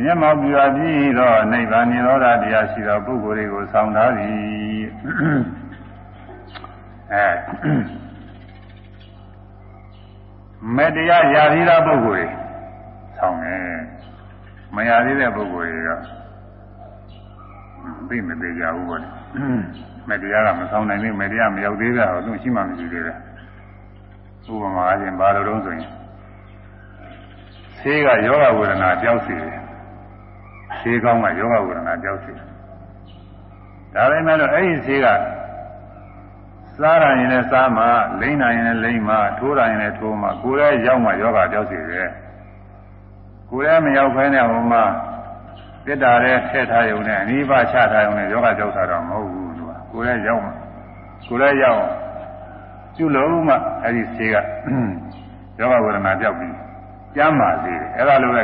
မျက်မှောက်ပြပြီးတော့နိဗ္ဗာန်နိရောဓတရားရှိသောပုဂ္ဂိုလ်တွေကိုဆောင်ထားသည်အဲမတရားရာသီသောပုဂ္ဂိုလ်တွေဆောင်တယ်မရသေးတဲ့ပုဂ္ဂိုလ်တွေကသိမသေးကြဘူးပေါ့လေမတရားကမဆောင်နိုင်ဘူးမတရားမရောက်သေးတာတော့သူရှိမှမရှိသေးတယ်ဥပမာအချင်းဘာလို့တုံးဆိုရင် ဆေးကယောဂဝေဒနာကြောက်စီတယ်ဆေးကောင်းကယောဂဝေဒနာကြောက်စီတယ်ဒါပေမဲ့လို့အဲ့ဒီဆေးကစားရရင်လည်းစားမှလိမ့်နိုင်ရင်လည်းလိမ့်မှထိုးရရင်လည်းထိုးမှကိုယ်ရဲ့ရောက်မှယောဂကြောက်စီတယ်ကိုယ်ရဲ့မရောက်ခဲနဲ့ဟိုမှာပြစ်တာတဲ့ထည့်ထားရုံနဲ့အနိဗ္ဗာန်ချထားရုံနဲ့ယောဂကြောက်တာတော့မဟုတ်ဘူးသူကကိုယ်ရဲ့ရောက်မှကိုယ်ရဲ့ရောက်ကျွလို့မှအဲ့ဒီဆေးကယောဂဝေဒနာကြောက်ပြီး ကျမ်းပါစေတယ်အဲ့ဒါလိုပဲ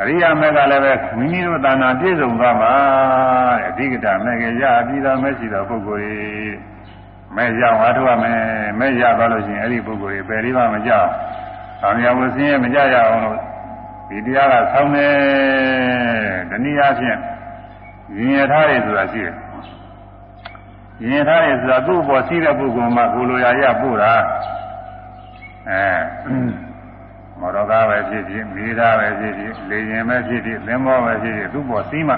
အရိယာမေကလည်းပဲမိမိတို့သာနာပြည့်စုံသွားမှာတဲ့အဓိကတမေကရအပြီးသားမရှိသောပုဂ္ဂိုလ်တွေမဲရဝါထုရမယ်မဲရသွားလို့ရှိရင်အဲ့ဒီပုဂ္ဂိုလ်တွေပယ်လေးပါမကြောက်။သာမယဝဆင်းရဲမကြရအောင်လို့ဒီတရားကဆောင်းတယ်။တနည်းအားဖြင့်ရင်ရထားရဆိုတာရှိတယ်။ရင်ရထားရဆိုတာသူ့ဘောရှိတဲ့ပုဂ္ဂိုလ်မှကိုလိုရာရပို့တာ။အဲ မော်တော်ကားပဲဖြစ်ဖြစ်မိသားပဲဖြစ်ဖြစ်လေရင်ပဲဖြစ်ဖြစ်သင်္ဘောပဲဖြစ်ဖြစ်သူ့ပေါ်စီးမှ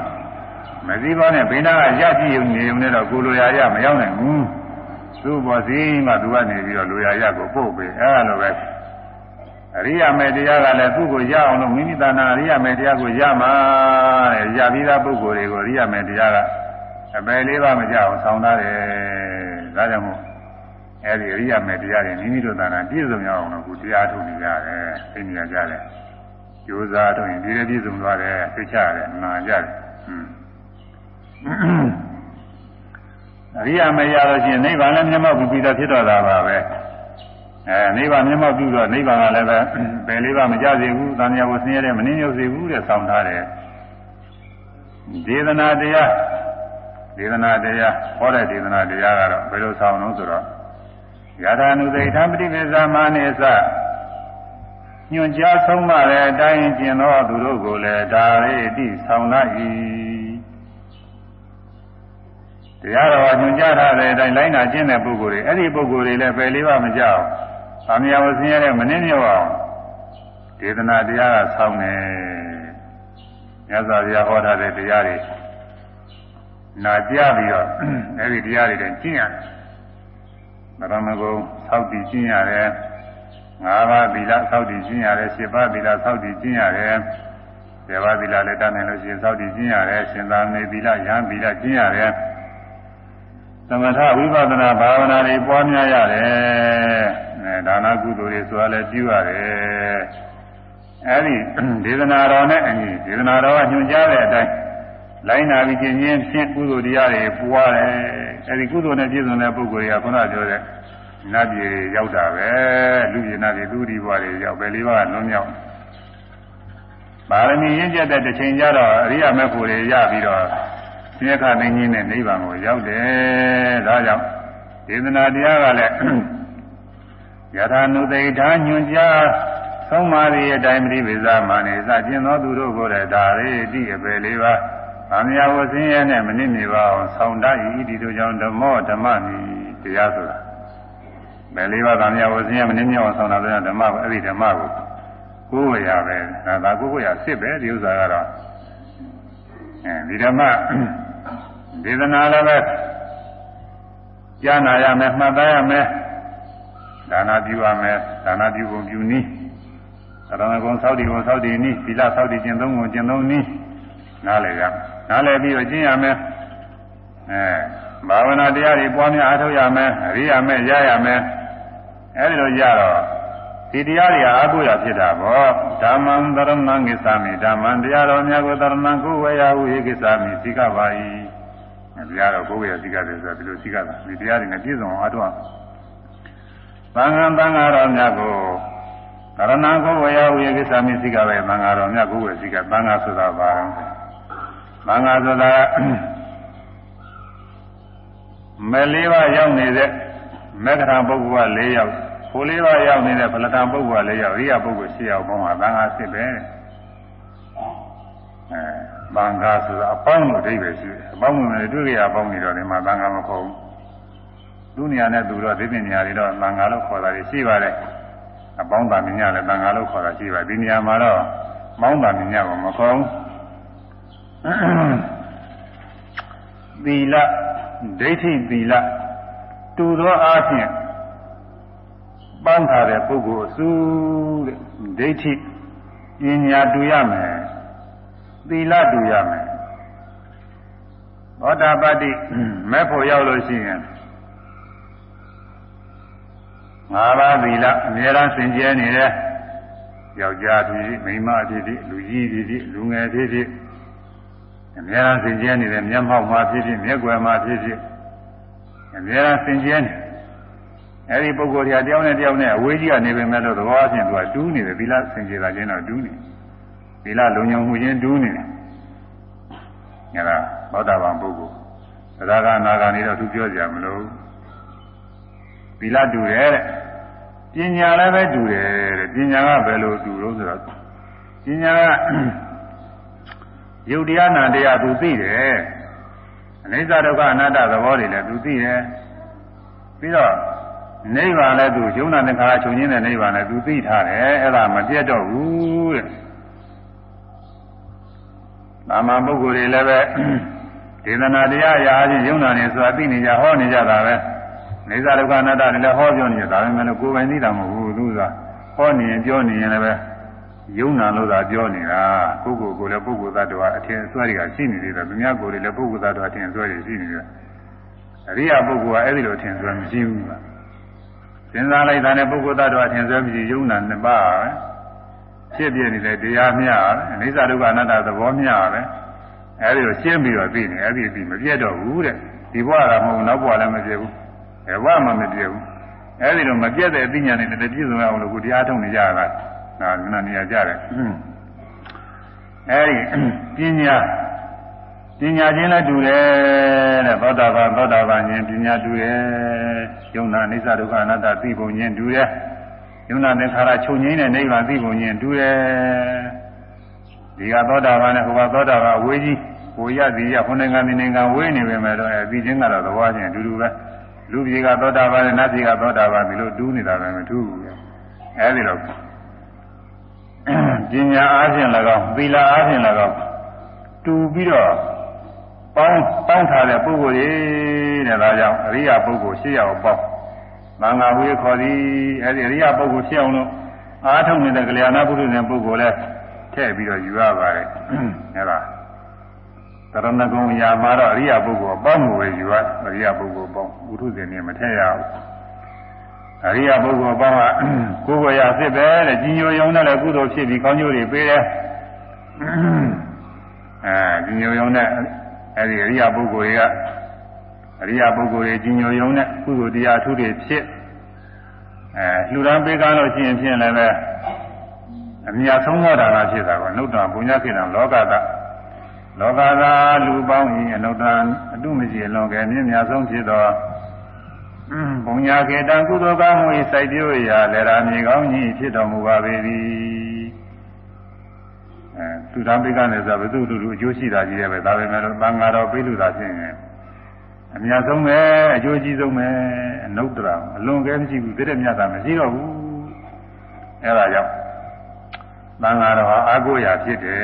မစည်းပါနဲ့ဘိန်းသားကရကြည့်ုံနေုံနဲ့တော့ကိုလိုရာရမရောက်နိုင်ဘူးသူ့ပေါ်စီးမှသူကနေပြီးတော့လိုရာရကိုပို့ပေးအဲလိုပဲအရိယာမေတရားကလည်းသူ့ကိုရအောင်လို့မိမိတဏ္ဍာအရိယာမေတရားကိုရမှာတဲ့ရပြီးသားပုဂ္ဂိုလ်တွေကိုအရိယာမေတရားကအပယ်လေးပါမကြအောင်ဆောင်းထားတယ်ဒါကြောင့်မို့ အဲဒီအရိယာမေတရားတွေမိမိတို့သာနာပြည့်စုံရအောင်လို့ခုတရားထုတ်နေကြတယ်သိနေကြတယ်ကြိုးစားထုတ်ရင်ပြည့်ပြည့်စုံသွားတယ်သိချရတယ်နာကြတယ်အရိယာမေရလို့ရှိရင်နိဗ္ဗာန်လည်းမျက်မှောက်ပြီးသားဖြစ်တော့တာပါပဲအဲနိဗ္ဗာန်မျက်မှောက်ပြီးတော့နိဗ္ဗာန်ကလည်းပဲပယ်လေးပါမကြစေဘူးသံဃာကိုဆင်းရဲတဲ့မနှင်းညုပ်စေဘူးတဲ့ဆောင်းထားတယ်ဒေသနာတရားဒေသနာတရားဟောတဲ့ဒေသနာတရားကတော့ဘယ်လိုဆောင်းလို့ဆိုတော့ ယထာနုသိထပฏิပိသမာနိသညွန်ကြားဆုံးမတဲ့အတိုင်းကျင်သောသူတို့ကိုလည်းဒါရိတိဆောင်လာ၏တရားတော်ညွန်ကြားထားတဲ့အတိုင်းလိုက်နာကျင့်တဲ့ပုဂ္ဂိုလ်တွေအဲ့ဒီပုဂ္ဂိုလ်တွေလည်းပယ်လေးပါမကြောက်။သာမယဝဆင်းရဲတဲ့မနှင်းမြောက်အောင်ဒေသနာတရားကဆောင်းတယ်။မြတ်စွာဘုရားဟောထားတဲ့တရားတွေနာကြပြီးတော့အဲ့ဒီတရားတွေတည်းကျင့်ရတယ် ရမဂုံသောက်တည်ကျင့်ရတယ်၅ပါးသီလသောက်တည်ကျင့်ရတယ်၈ပါးသီလသောက်တည်ကျင့်ရတယ်၁၀ပါးသီလလည်းတတ်နိုင်လို့ရှိရင်သောက်တည်ကျင့်ရတယ်ရှင်သာမေသီလယံသီလကျင့်ရတယ်သမထဝိပဿနာဘာဝနာတွေပွားများရတယ်အဲဒါနကုသိုလ်တွေဆိုတာလည်းပြုရတယ်အဲဒီဒေသနာတော်နဲ့အညီဒေသနာတော်ကညွှန်ကြားတဲ့အတိုင်း လိုင်းနာပြီးကျင့်ခြင်းဖြင့်ကုသိုလ်တရားတွေပွားတယ်အဲဒီကုသိုလ်နဲ့ပြည့်စုံတဲ့ပုဂ္ဂိုလ်တွေကခုနပြောတဲ့နတ်ပြည်တွေရောက်တာပဲလူပြည်နတ်ပြည်သူဒီဘဝတွေရောက်ပဲလေးပါးလွန်မြောက်ပါရမီရင့်ကျက်တဲ့တစ်ချိန်ကျတော့အရိယာမေဖို့တွေရပြီးတော့သင်္ခါသိင်းကြီးနဲ့နိဗ္ဗာန်ကိုရောက်တယ်ဒါကြောင့်ဒေသနာတရားကလည်းယထာနုသိထာညွန်ကြားသုံးပါးရဲ့အတိုင်းပရိဝေဇာမာနေစကျင်သောသူတို့ကိုလည်းဒါရေတိအပေလေးပါး ဗာမယဝဆင်းရဲနဲ့မနစ်နေပါအောင်ဆောင်းတတ်ဤဒီတို့ကြောင့်ဓမ္မောဓမ္မမီတရားဆိုတာဘယ်လေးပါးဗာမယဝဆင်းရဲမနစ်မြောက်အောင်ဆောင်းတာလဲဓမ္မအဲ့ဒီဓမ္မကိုကိုယ်ဝရပဲဒါသာကိုယ်ဝရစစ်ပဲဒီဥစ္စာကတော့အဲဒီဓမ္မဒေသနာလည်းပဲကြားနာရမယ်မှတ်သားရမယ်ဒါနာပြုရမယ်ဒါနာပြုဖို့ပြုနည်းသရဏဂုံသောက်တည်ကိုသောက်တည်နည်းသီလသောက်တည်ကျင့်သုံးကိုကျင့်သုံးနည်းနားလည်ရ နားလည်ပြီးတော့ကျင့်ရမယ်အဲဘာဝနာတရားတွေပွားများအားထုတ်ရမယ်အရိယာမဲ့ရရမယ်အဲဒီလိုရတော့ဒဒီတရားတွေအားကိုးရဖြစ်တာပေါ့ဓမ္မံသရဏံကိသာမိဓမ္မံတရားတော်များကိုသရဏံကိုဝေယဟုဧကိသာမိသိကပါ၏တရားတော်ကိုဝေယသိကတယ်ဆိုတာဒီလိုသိကတာဒီတရားတွေနဲ့ပြည့်စုံအောင်အားထုတ်သံဃာသံဃာတော်များကိုသရဏံကိုဝေယဟုဧကိသာမိသိကပဲသံဃာတော်များကိုဝေသိကသံဃာဆိုတာဘာလဲ သံဃာဆိုတာမဲလေးပါးရောက်နေတဲ့မေခရာပုဂ္ဂိုလ်က၄ယောက်ကိုလေးပါးရောက်နေတဲ့ဖလတံပုဂ္ဂိုလ်က၄ယောက်ရိယပုဂ္ဂိုလ်၈ယောက်ပေါင်းတာသံဃာစစ်ပဲအဲသံဃာဆိုတာအပေါင်းလို့အဓိပ္ပာယ်ရှိတယ်အပေါင်းလို့လည်းတွေ့ကြရပေါင်းနေတော့ဒီမှာသံဃာမခေါ်ဘူးသူနေရာနဲ့သူတော့ဒီပင်နေရာတွေတော့သံဃာလို့ခေါ်တာရှိပါတယ်အပေါင်းသာမြင်ရတယ်သံဃာလို့ခေါ်တာရှိပါဒီနေရာမှာတော့မောင်းသာမြင်ရမှာမခေါ်ဘူး သီလဒိဋ္ဌိသီလတူသောအားဖြင့်ပန်းထားတဲ့ပုဂ္ဂိုလ်အစုတဲ့ဒိဋ္ဌိပညာတူရမယ်သီလတူရမယ်သောတာပတ္တိမဲ့ဖို့ရောက်လို့ရှိရင်ငါးပါးသီလအများအားစင်ကြဲနေတယ်ယောက်ျားဖြစ်ဖြစ်မိန်းမဖြစ်ဖြစ်လူကြီးဖြစ်ဖြစ်လူငယ်ဖြစ်ဖြစ် အများအားစင်ကြဲနေတယ်မျက်မှောက်မှာဖြစ်ဖြစ်မျက်ွယ်မှာဖြစ်ဖြစ်အများအားစင်ကြဲနေအဲဒီပုဂ္ဂိုလ်တွေကတယောက်နဲ့တယောက်နဲ့အဝေးကြီးကနေပေမဲ့လို့သဘောအချင်းသူကတူးနေတယ်သီလစင်ကြယ်တာချင်းတော့တူးနေသီလလုံခြုံမှုချင်းတူးနေတယ်ညကသောတာပန်ပုဂ္ဂိုလ်သရဂနာဂာနေတော့သူပြောကြမလို့သီလတူတယ်တဲ့ပညာလည်းပဲတူတယ်တဲ့ပညာကဘယ်လိုတူလို့ဆိုတော့ပညာက ယုတ်တရားနာတရားသူသိတယ်အနိစ္စဒုက္ခအနတ္တသဘောတွေလည်းသူသိတယ်ပြီးတော့နိဗ္ဗာန်လည်းသူယုံနာသင်္ခါရချုပ်ငင်းတဲ့နိဗ္ဗာန်လည်းသူသိထားတယ်အဲ့ဒါမပြတ်တော့ဘူးတဲ့။နာမပုဂ္ဂိုလ်တွေလည်းပဲဒေသနာတရားအရာချင်းယုံနာနေဆိုတာသိနေကြဟောနေကြတာပဲ။နေသာဒုက္ခအနတ္တတွေလည်းဟောပြောနေကြဒါပေမဲ့ကိုယ်ပိုင်သိတာမဟုတ်ဘူးသူကဟောနေရင်ပြောနေရင်လည်းပဲ ယုံနာလို့သာပြောနေတာပုဂ္ဂိုလ်ကိုလည်းပုဂ္ဂိုလ်သတ္တဝါအထင်ဆွဲတွေကရှိနေသေးတယ်သူများကိုယ်တွေလည်းပုဂ္ဂိုလ်သတ္တဝါအထင်ဆွဲတွေရှိနေတယ်အရိယာပုဂ္ဂိုလ်ကအဲ့ဒီလိုအထင်ဆွဲမရှိဘူးကစဉ်းစားလိုက်တာနဲ့ပုဂ္ဂိုလ်သတ္တဝါထင်ဆွဲပြီးယုံနာနှစ်ပါးပဲဖြစ်ပြနေတဲ့တရားမျှပဲအနိစ္စဒုက္ခအနတ္တသဘောမျှပဲအဲဒီကိုရှင်းပြီးတော့သိနေအဲ့ဒီအပြီးမပြတ်တော့ဘူးတဲ့ဒီဘဝကမဟုတ်နောက်ဘဝလည်းမပြတ်ဘူးဘယ်ဘဝမှမပြတ်ဘူးအဲဒီတော့မပြတ်တဲ့အသိဉာဏ်နဲ့တည်းပြည့်စုံအောင်လို့ကိုတရားထုတ်နေကြတာ ဒါနနေရာကြတယ်အဲဒီပညာပညာချင်းလည်းတူတယ်တဲ့သောတာပန်သောတာပန်ချင်းပညာတူတယ်ယုံနာအိစ္ဆဒုက္ခအနတ္တသိပုံချင်းတူတယ်ယုံနာသင်္ခါရချုပ်ငိမ့်တဲ့နိဗ္ဗာန်သိပုံချင်းတူတယ်ဒီကသောတာပန်နဲ့ဟိုကသောတာပန်အဝေးကြီးကိုရသည်ရခုနိုင်ငံဒီနိုင်ငံဝေးနေပေမဲ့တော့အပြီးချင်းကတော့သဘောချင်းအတူတူပဲလူပြေကသောတာပန်နဲ့နတ်ပြေကသောတာပန်ဒီလိုတူးနေတာပဲမထူးဘူးအဲဒီတော့ ပညာအားဖြင့်၎င်းသီလအားဖြင့်၎င်းတူပြီးတော့ပေါင်းပေါင်းထားတဲ့ပုဂ္ဂိုလ်တွေတဲ့ဒါကြောင့်အရိယာပုဂ္ဂိုလ်ရှင်းရအောင်ပေါင်းမင်္ဂဝေခေါ်သည်အဲဒီအရိယာပုဂ္ဂိုလ်ရှင်းအောင်လို့အားထုတ်နေတဲ့ကလျာဏပုရုဇဉ်ပုဂ္ဂိုလ်လည်းထည့်ပြီးတော့ယူရပါတယ်အဲဒါတရဏဂုံရာမှာတော့အရိယာပုဂ္ဂိုလ်ပေါင်းမှုပဲယူရအရိယာပုဂ္ဂိုလ်ပေါင်းပုထုဇဉ်နဲ့မထည့်ရဘူး အရိယာပုဂ္ဂိုလ်ပေါင်းကကိုယ်ဝေရဖြစ်ပဲတဲ့ကြီးညိုယုံနဲ့လည်းကုသိုလ်ဖြစ်ပြီးကောင်းကျိုးတွေပေးတယ်အဲကြီးညိုယုံနဲ့အဲဒီအရိယာပုဂ္ဂိုလ်တွေကအရိယာပုဂ္ဂိုလ်တွေကြီးညိုယုံနဲ့ကုသိုလ်တရားအထုတွေဖြစ်အဲလှူဒန်းပေးကားလို့ရှိရင်ဖြင့်လည်းပဲအမြတ်ဆုံးသောတာကဖြစ်တာကနှုတ်တော်ဘုညာခေတံလောကတာလောကသာလူပေါင်းဤအနုတ္တအတုမရှိအလွန်ကဲမြင့်မြတ်ဆုံးဖြစ်သော ဘုညာကေတံကုသိုလ်ကောင်းမှု၏စိုက်ပျိုးရာလေရာမြေကောင်းကြီးဖြစ်တော်မူပါပေသည်အဲသူသားပိကနဲ့ဆိုဘယ်သူတူတူအကျိုးရှိတာကြီးတယ်ပဲဒါပေမဲ့လို့သံဃာတော်ပြိလူသာဖြစ်ရင်အများဆုံးပဲအကျိုးကြီးဆုံးပဲအနုတ္တရာအလွန်ကဲမရှိဘူးတည်းမြတ်တာမရှိတော့ဘူးအဲဒါကြောင့်သံဃာတော်ဟာအာကိုရာဖြစ်တယ်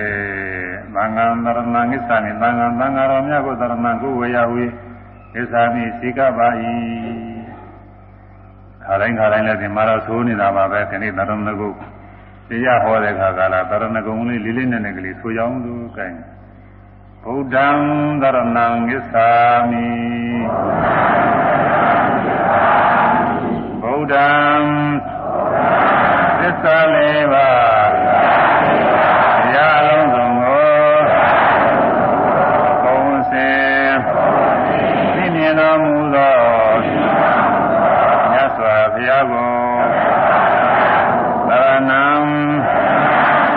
သံဃာနရဏငစ္ဆာနိသံဃာသံဃာတော်မြတ်ကိုသရဏကိုဝေယဝေသစ္စာမိစိကပါ၏ ခါတိုင်းခါတိုင်းလည်းဒီမှာတော့သိုးနေတာပါပဲခဏသရဏကိုတရားဟောတဲ့ခါကလာသရဏဂုံလေးလေးလေးနက်နက်ကလေးဆိုကြအောင်သူကဲဗုဒ္ဓံသရဏံဂစ္ဆာမိဗုဒ္ဓံသစွာလေးပါးတရားအလုံးစုံကိုပုံစင်သိမြင်တော်မူသောမြတ်စွာဘုရားကိုသရဏံ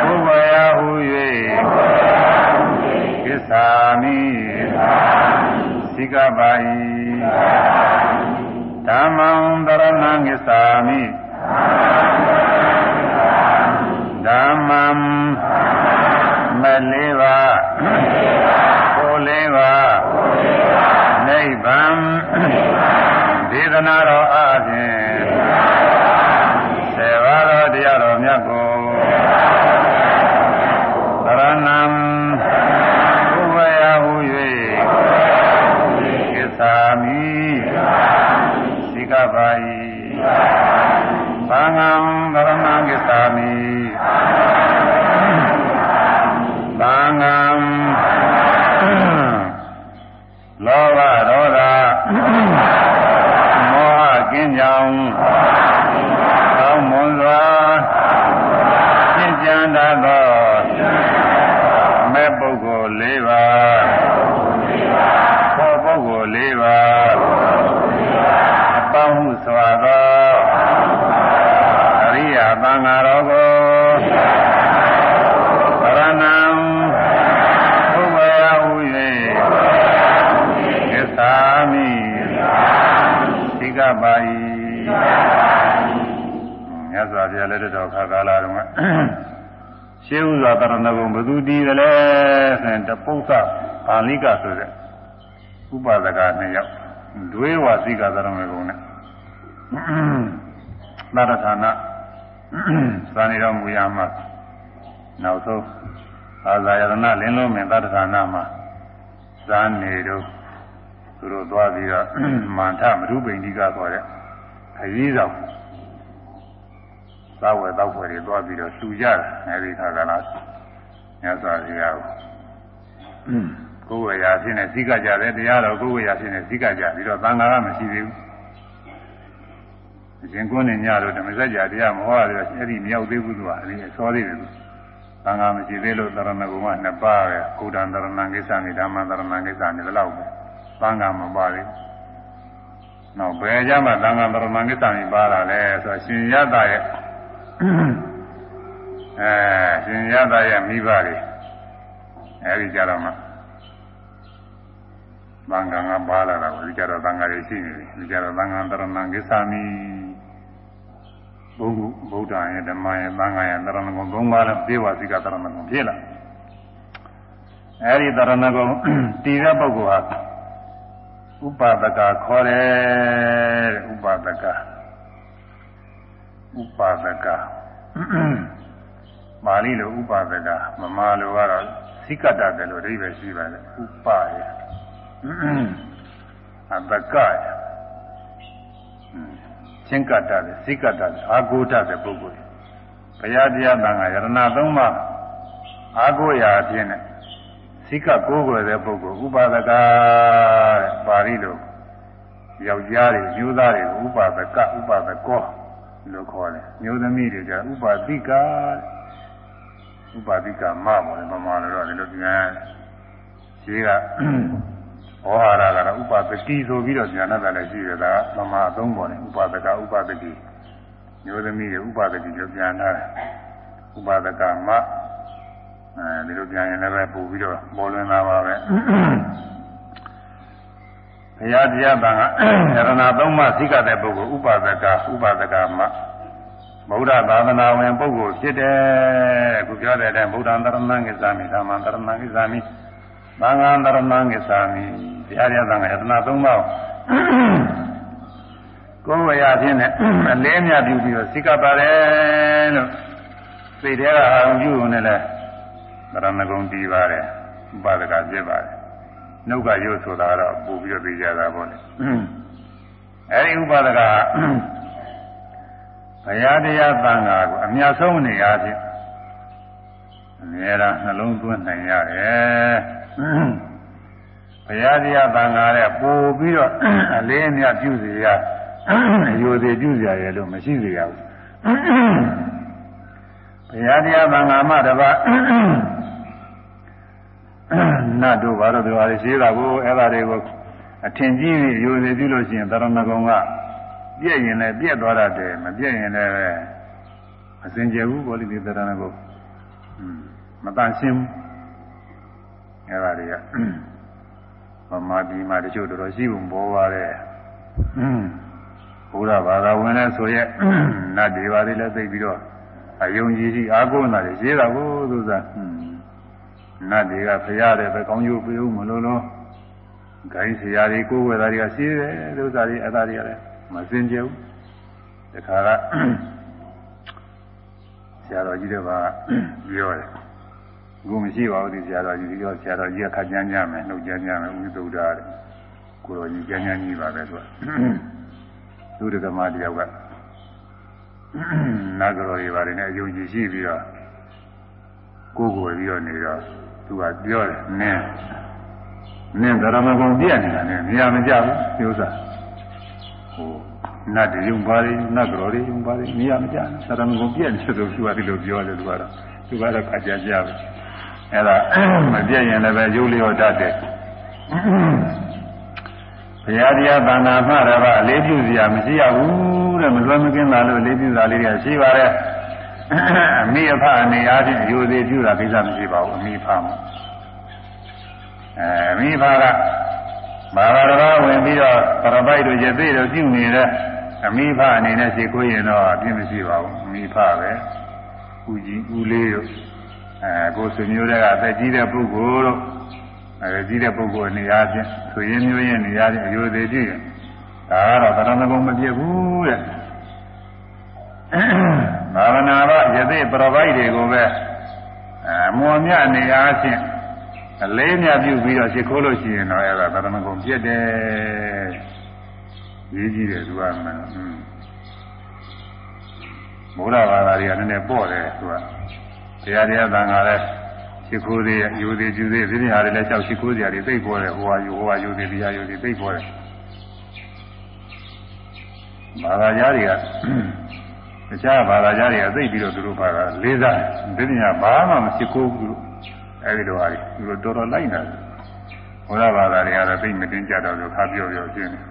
ဥပယဟု၍ကိစ္ဆာမိသိ ကပါ၏ဓမ္မံတရဏံကိစ္ဆာမိဓမ္မံမလေးပါကိုလေးပါနိဗ္ဗာန်ဒေသနာတော်အပြင်ဆေဘာတော်တရားတော်မြတ်ကိုသရဏံဥပယဟု၍ကိစ္ဆာမိသိကပါ၏သံဃံသရဏံကိစ္ဆာမိသံဃံလောဘဒေါသမောဟကင်းကြောင်ကောင်းမွန်စွာရှင်းကြံတတ်သောမဲ့ပုဂ္ဂိုလ်၄ပါးသောပုဂ္ဂိုလ်၄ပါးအပေါင်းမှုစွာသောအရိယာသံဃာတော်ကိုသရဏံဥပယဟု၍သစ္စာမိသိကပါ၏မြတ်စွာဘု ရားလက်တော်ခါကာလတုန်းကရှင်းဥစွာတရဏဂုံဘသူတည်တယ်လဲဆိုရင်တပု္ပ္ပပါဠိကဆိုတဲ့ဥပဒကနှစ်ယောက်ဒွေဝစီကသရဏဂုံနဲ့သာရဌာနသာနေတော်မူရမှာနောက်ဆုံးအာဇာယတနာလင်းလုံးမင်းသာရဌာနမှာဇာနေတို့သူတို့သွားပြီးတော့မန္ထမရုပိန္ဒီကခေါ်တဲ့ခရီးဆောင် သာဝယ်တောက်ွယ်တွေသွားပြီးတော့လှူကြတယ်အဲဒီခါကလာမြတ်စွာဘုရားကိုကိုယ်ဝေရာဖြစ်နေစိကကြတယ်တရားတော်ကိုယ်ဝေရာဖြစ်နေစိကကြပြီးတော့သံဃာကမရှိသေးဘူးအရှင်ကွန်းနေညတော့ဓမ္မစကြာတရားမဟောရတော့အဲ့ဒီမြောက်သေးဘူးသူကအဲ့ဒီအစောသေးတယ်သူသံဃာမရှိသေးလို့တရဏဂုံကနှစ်ပါးပဲကုဒ္ဒံတရဏံကိစ္စနဲ့ဓမ္မတရဏံကိစ္စနဲ့ဒီလောက်ပဲသံဃာမပါသေးဘူးနောက်ဘယ်ကြမှာသံဃာတရဏံကိစ္စနဲ့ပါလာလဲဆိုတော့ရှင်ရတရဲ့ အဲရှင်ရသရဲ့မိဘတွေအဲဒီကြတော့မှသံဃာကပါလာတာကိုဒီကြတော့သံဃာတွေရှိနေပြီဒီကြတော့သံဃာတရဏံကိသာမိဘုဟုဗုဒ္ဓရဲ့ဓမ္မရဲ့သံဃာရဲ့တရဏဂုံသုံးပါးနဲ့သေဝစီကတရဏဂုံဖြစ်လာအဲဒီတရဏဂုံတည်တဲ့ပုဂ္ဂိုလ်ဟာဥပဒကခေါ်တယ်ဥပဒက ဥပါဒကပါဠိလိုဥပါဒကမမာလိုကတော့စိကတတယ်လို့အဓိပ္ပာယ်ရှိပါတယ်ဥပါရအဘကရချင်းကတတယ်စိကတတယ်အာကိုတတဲ့ပုဂ္ဂိုလ်ဘုရားတရားတန်ခါယရဏသုံးပါးအာကိုရာအဖြစ်နဲ့စိကကိုးကွယ်တဲ့ပုဂ္ဂိုလ်ဥပါဒကတဲ့ပါဠိလိုယောက်ျားတွေယူသားတွေဥပါဒကဥပါဒကော လို့ခေါ်တယ်မျိုးသမီးတွေကဥပါတိကဥပါတိကမပေါ်တယ်မမလို့တော့ဒီလိုပြန်ရှိကဩဟာရကတော့ဥပါဒတိဆိုပြီးတော့ဉာဏ်နဲ့လည်းရှိတယ်ဒါကမမအသုံးပေါ်တယ်ဥပါဒကဥပါဒတိမျိုးသမီးတွေဥပါဒတိလို့ပြန်ထားတယ်ဥပါဒကမအဲဒီလိုပြန်ရင်လည်းပဲပို့ပြီးတော့ပေါ်လွင်လာပါပဲ ဘုရားတရားတန်ခါယရဏသုံးပါးသိကတဲ့ပုဂ္ဂိုလ်ဥပါဒကဥပါဒကမဗုဒ္ဓသာသနာဝင်ပုဂ္ဂိုလ်ဖြစ်တယ်အခုပြောတဲ့အတိုင်းဗုဒ္ဓံတရဏံကိသာမိဓမ္မံတရဏံကိသာမိသံဃံတရဏံကိသာမိဘုရားတရားတန်ခါယရဏသုံးပါးကိုယ်ဝရဖြစ်နေအလေးမြပြုပြီးတော့သိကပါတယ်လို့စိတ်ထဲကအာရုံပြုနေလဲတရဏဂုံတည်ပါတယ်ဥပါဒကဖြစ်ပါတယ် နှုတ်ကရုပ်ဆိုတာတော့ပို့ပြီးတော့သိကြတာပေါ့လေအဲဒီဥပါဒကဘုရားတရားသံဃာကိုအများဆုံးနေရာဖြင့်အများအားနှလုံးသွင်းနိုင်ရတယ်ဘုရားတရားသံဃာတဲ့ပို့ပြီးတော့အလေးအမြတ်ပြုစီရအယိုသေးပြုစီရလို့မရှိစေရဘူးဘုရားတရားသံဃာမတပါ နတ်တို့ဘာလို့ဒီဟာတွေရှိတာကိုအဲ့ဒါတွေကိုအထင်ကြီးပြီးယူနေပြီလို့ရှိရင်တရဏဂုံကပြည့်ရင်လည်းပြည့်သွားတတ်တယ်မပြည့်ရင်လည်းအစင်ကြဘူးဘောလိဒီတရဏဂုံမတန်ရှင်းဘူးအဲ့ဒါတွေကဗမာပြည်မှာတချို့တော်တော်ရှိပုံပေါ်ပါတယ်ဘုရားဘာသာဝင်လဲဆိုရက်နတ်တွေပါလေလည်းသိပြီးတော့အယုံကြည်ရှိအာကိုးနာတွေရေးတာကိုသူစား နတ်တွေကဖရားတဲ့ပဲကောင်းကျိုးပေးဦးမလို့လို့ဂိုင်းဆရာတွေကိုယ်ဝယ်သားတွေကရှိတယ်သူစားတွေအသားတွေကလည်းမစင်ကြဘူးတခါကဆရာတော်ကြီးတွေပါပြောတယ်ကိုမရှိပါဘူးဒီဆရာတော်ကြီးပြောဆရာတော်ကြီးကခက်ကြမ်းကြမယ်နှုတ်ကြမ်းကြမယ်ဥသုဒ္ဓတဲ့ကိုတော်ကြီးကြမ်းကြမ်းကြီးပါပဲသူကသူတက္ကမတယောက်ကနာဂရောတွေပါတယ်နဲ့အယုံကြည်ရှိပြီးတော့ကိုယ်ကိုယ်ပြီးတော့နေတော့ သူကပြောတယ်နင်းနင်းဓရမဂုံပြည့်နေတာနဲ့နေရာမကြဘူးဒီဥစ္စာဟိုနတ်တွေယုံပါလေနတ်ကြော်တွေယုံပါလေနေရာမကြဘူးဓရမဂုံပြည့်နေဆိုတော့သူကဒီလိုပြောတယ်သူကတော့သူကတော့ခါကြကြပဲအဲ့ဒါမပြည့်ရင်လည်းပဲရုပ်လျော်တတ်တယ်ဘုရားတရားဘာနာမှတော့အလေးပြုစရာမရှိရဘူးတဲ့မလွယ်မကင်းလာလို့အလေးပြုတာလေးတွေရှိပါတယ်အ မိအဖအနေအားဖြင့်ယူသေးပြုတာကိစ္စမရှိပါဘူးအမိဖမှာအဲအမိဖကဘာသာတော်ဝင်ပြီးတော့ပရပိုက်တို့ရသေးတို့ပြုနေတဲ့အမိဖအနေနဲ့ရှိခိုးရင်တော့အပြစ်မရှိပါဘူးအမိဖပဲဦးကြီးဦးလေးတို့အဲကိုယ်ဆွေမျိုးတွေကအသက်ကြီးတဲ့ပုဂ္ဂိုလ်တို့အဲကြီးတဲ့ပုဂ္ဂိုလ်အနေအားဖြင့်ဆိုရင်မျိုးရင်နေရာချင်းအယုသေးကြည့်ရင်ဒါကတော့သရဏဂုံမပြည့်ဘူးတဲ့ ဘာဝနာတော့ယသိပရပိုက်တွေကိုပဲအမောမြအနေအားဖြင့်အလေးမြပြုပြီးတော့ရှ िख ိုးလို့ရှိရင်တော့အဲ့ဒါသရဏဂုံပြည့်တယ်ရေးကြည့်တယ်သူကမှန်ဘုရားဘာသာတွေကနည်းနည်းပေါ့တယ်သူကတရားတရားသံဃာလည်းရှိခိုးသေးရယူသေးကျူသေးဒီနေ့ဟာတွေလည်းလျှောက်ရှိခိုးစရာတွေသိပေါ်တယ်ဟိုဟာယူဟိုဟာယူသေးတရားယူသေးသိပေါ်တယ်ဘာသာကြားတွေက တခြားဘာသာကြားတွေကသိပြီးတော့သူတို့ဘာသာလေးစားဒီနေ့ကဘာမှမရှိခိုးဘူးအဲဒီလိုဟာတွေသူတို့တော်တော်လိုက်နေတယ်ဘုရားဘာသာတွေကတော့သိမတင်ကြတော့လို့ခါပြောပြောရှင်းတယ်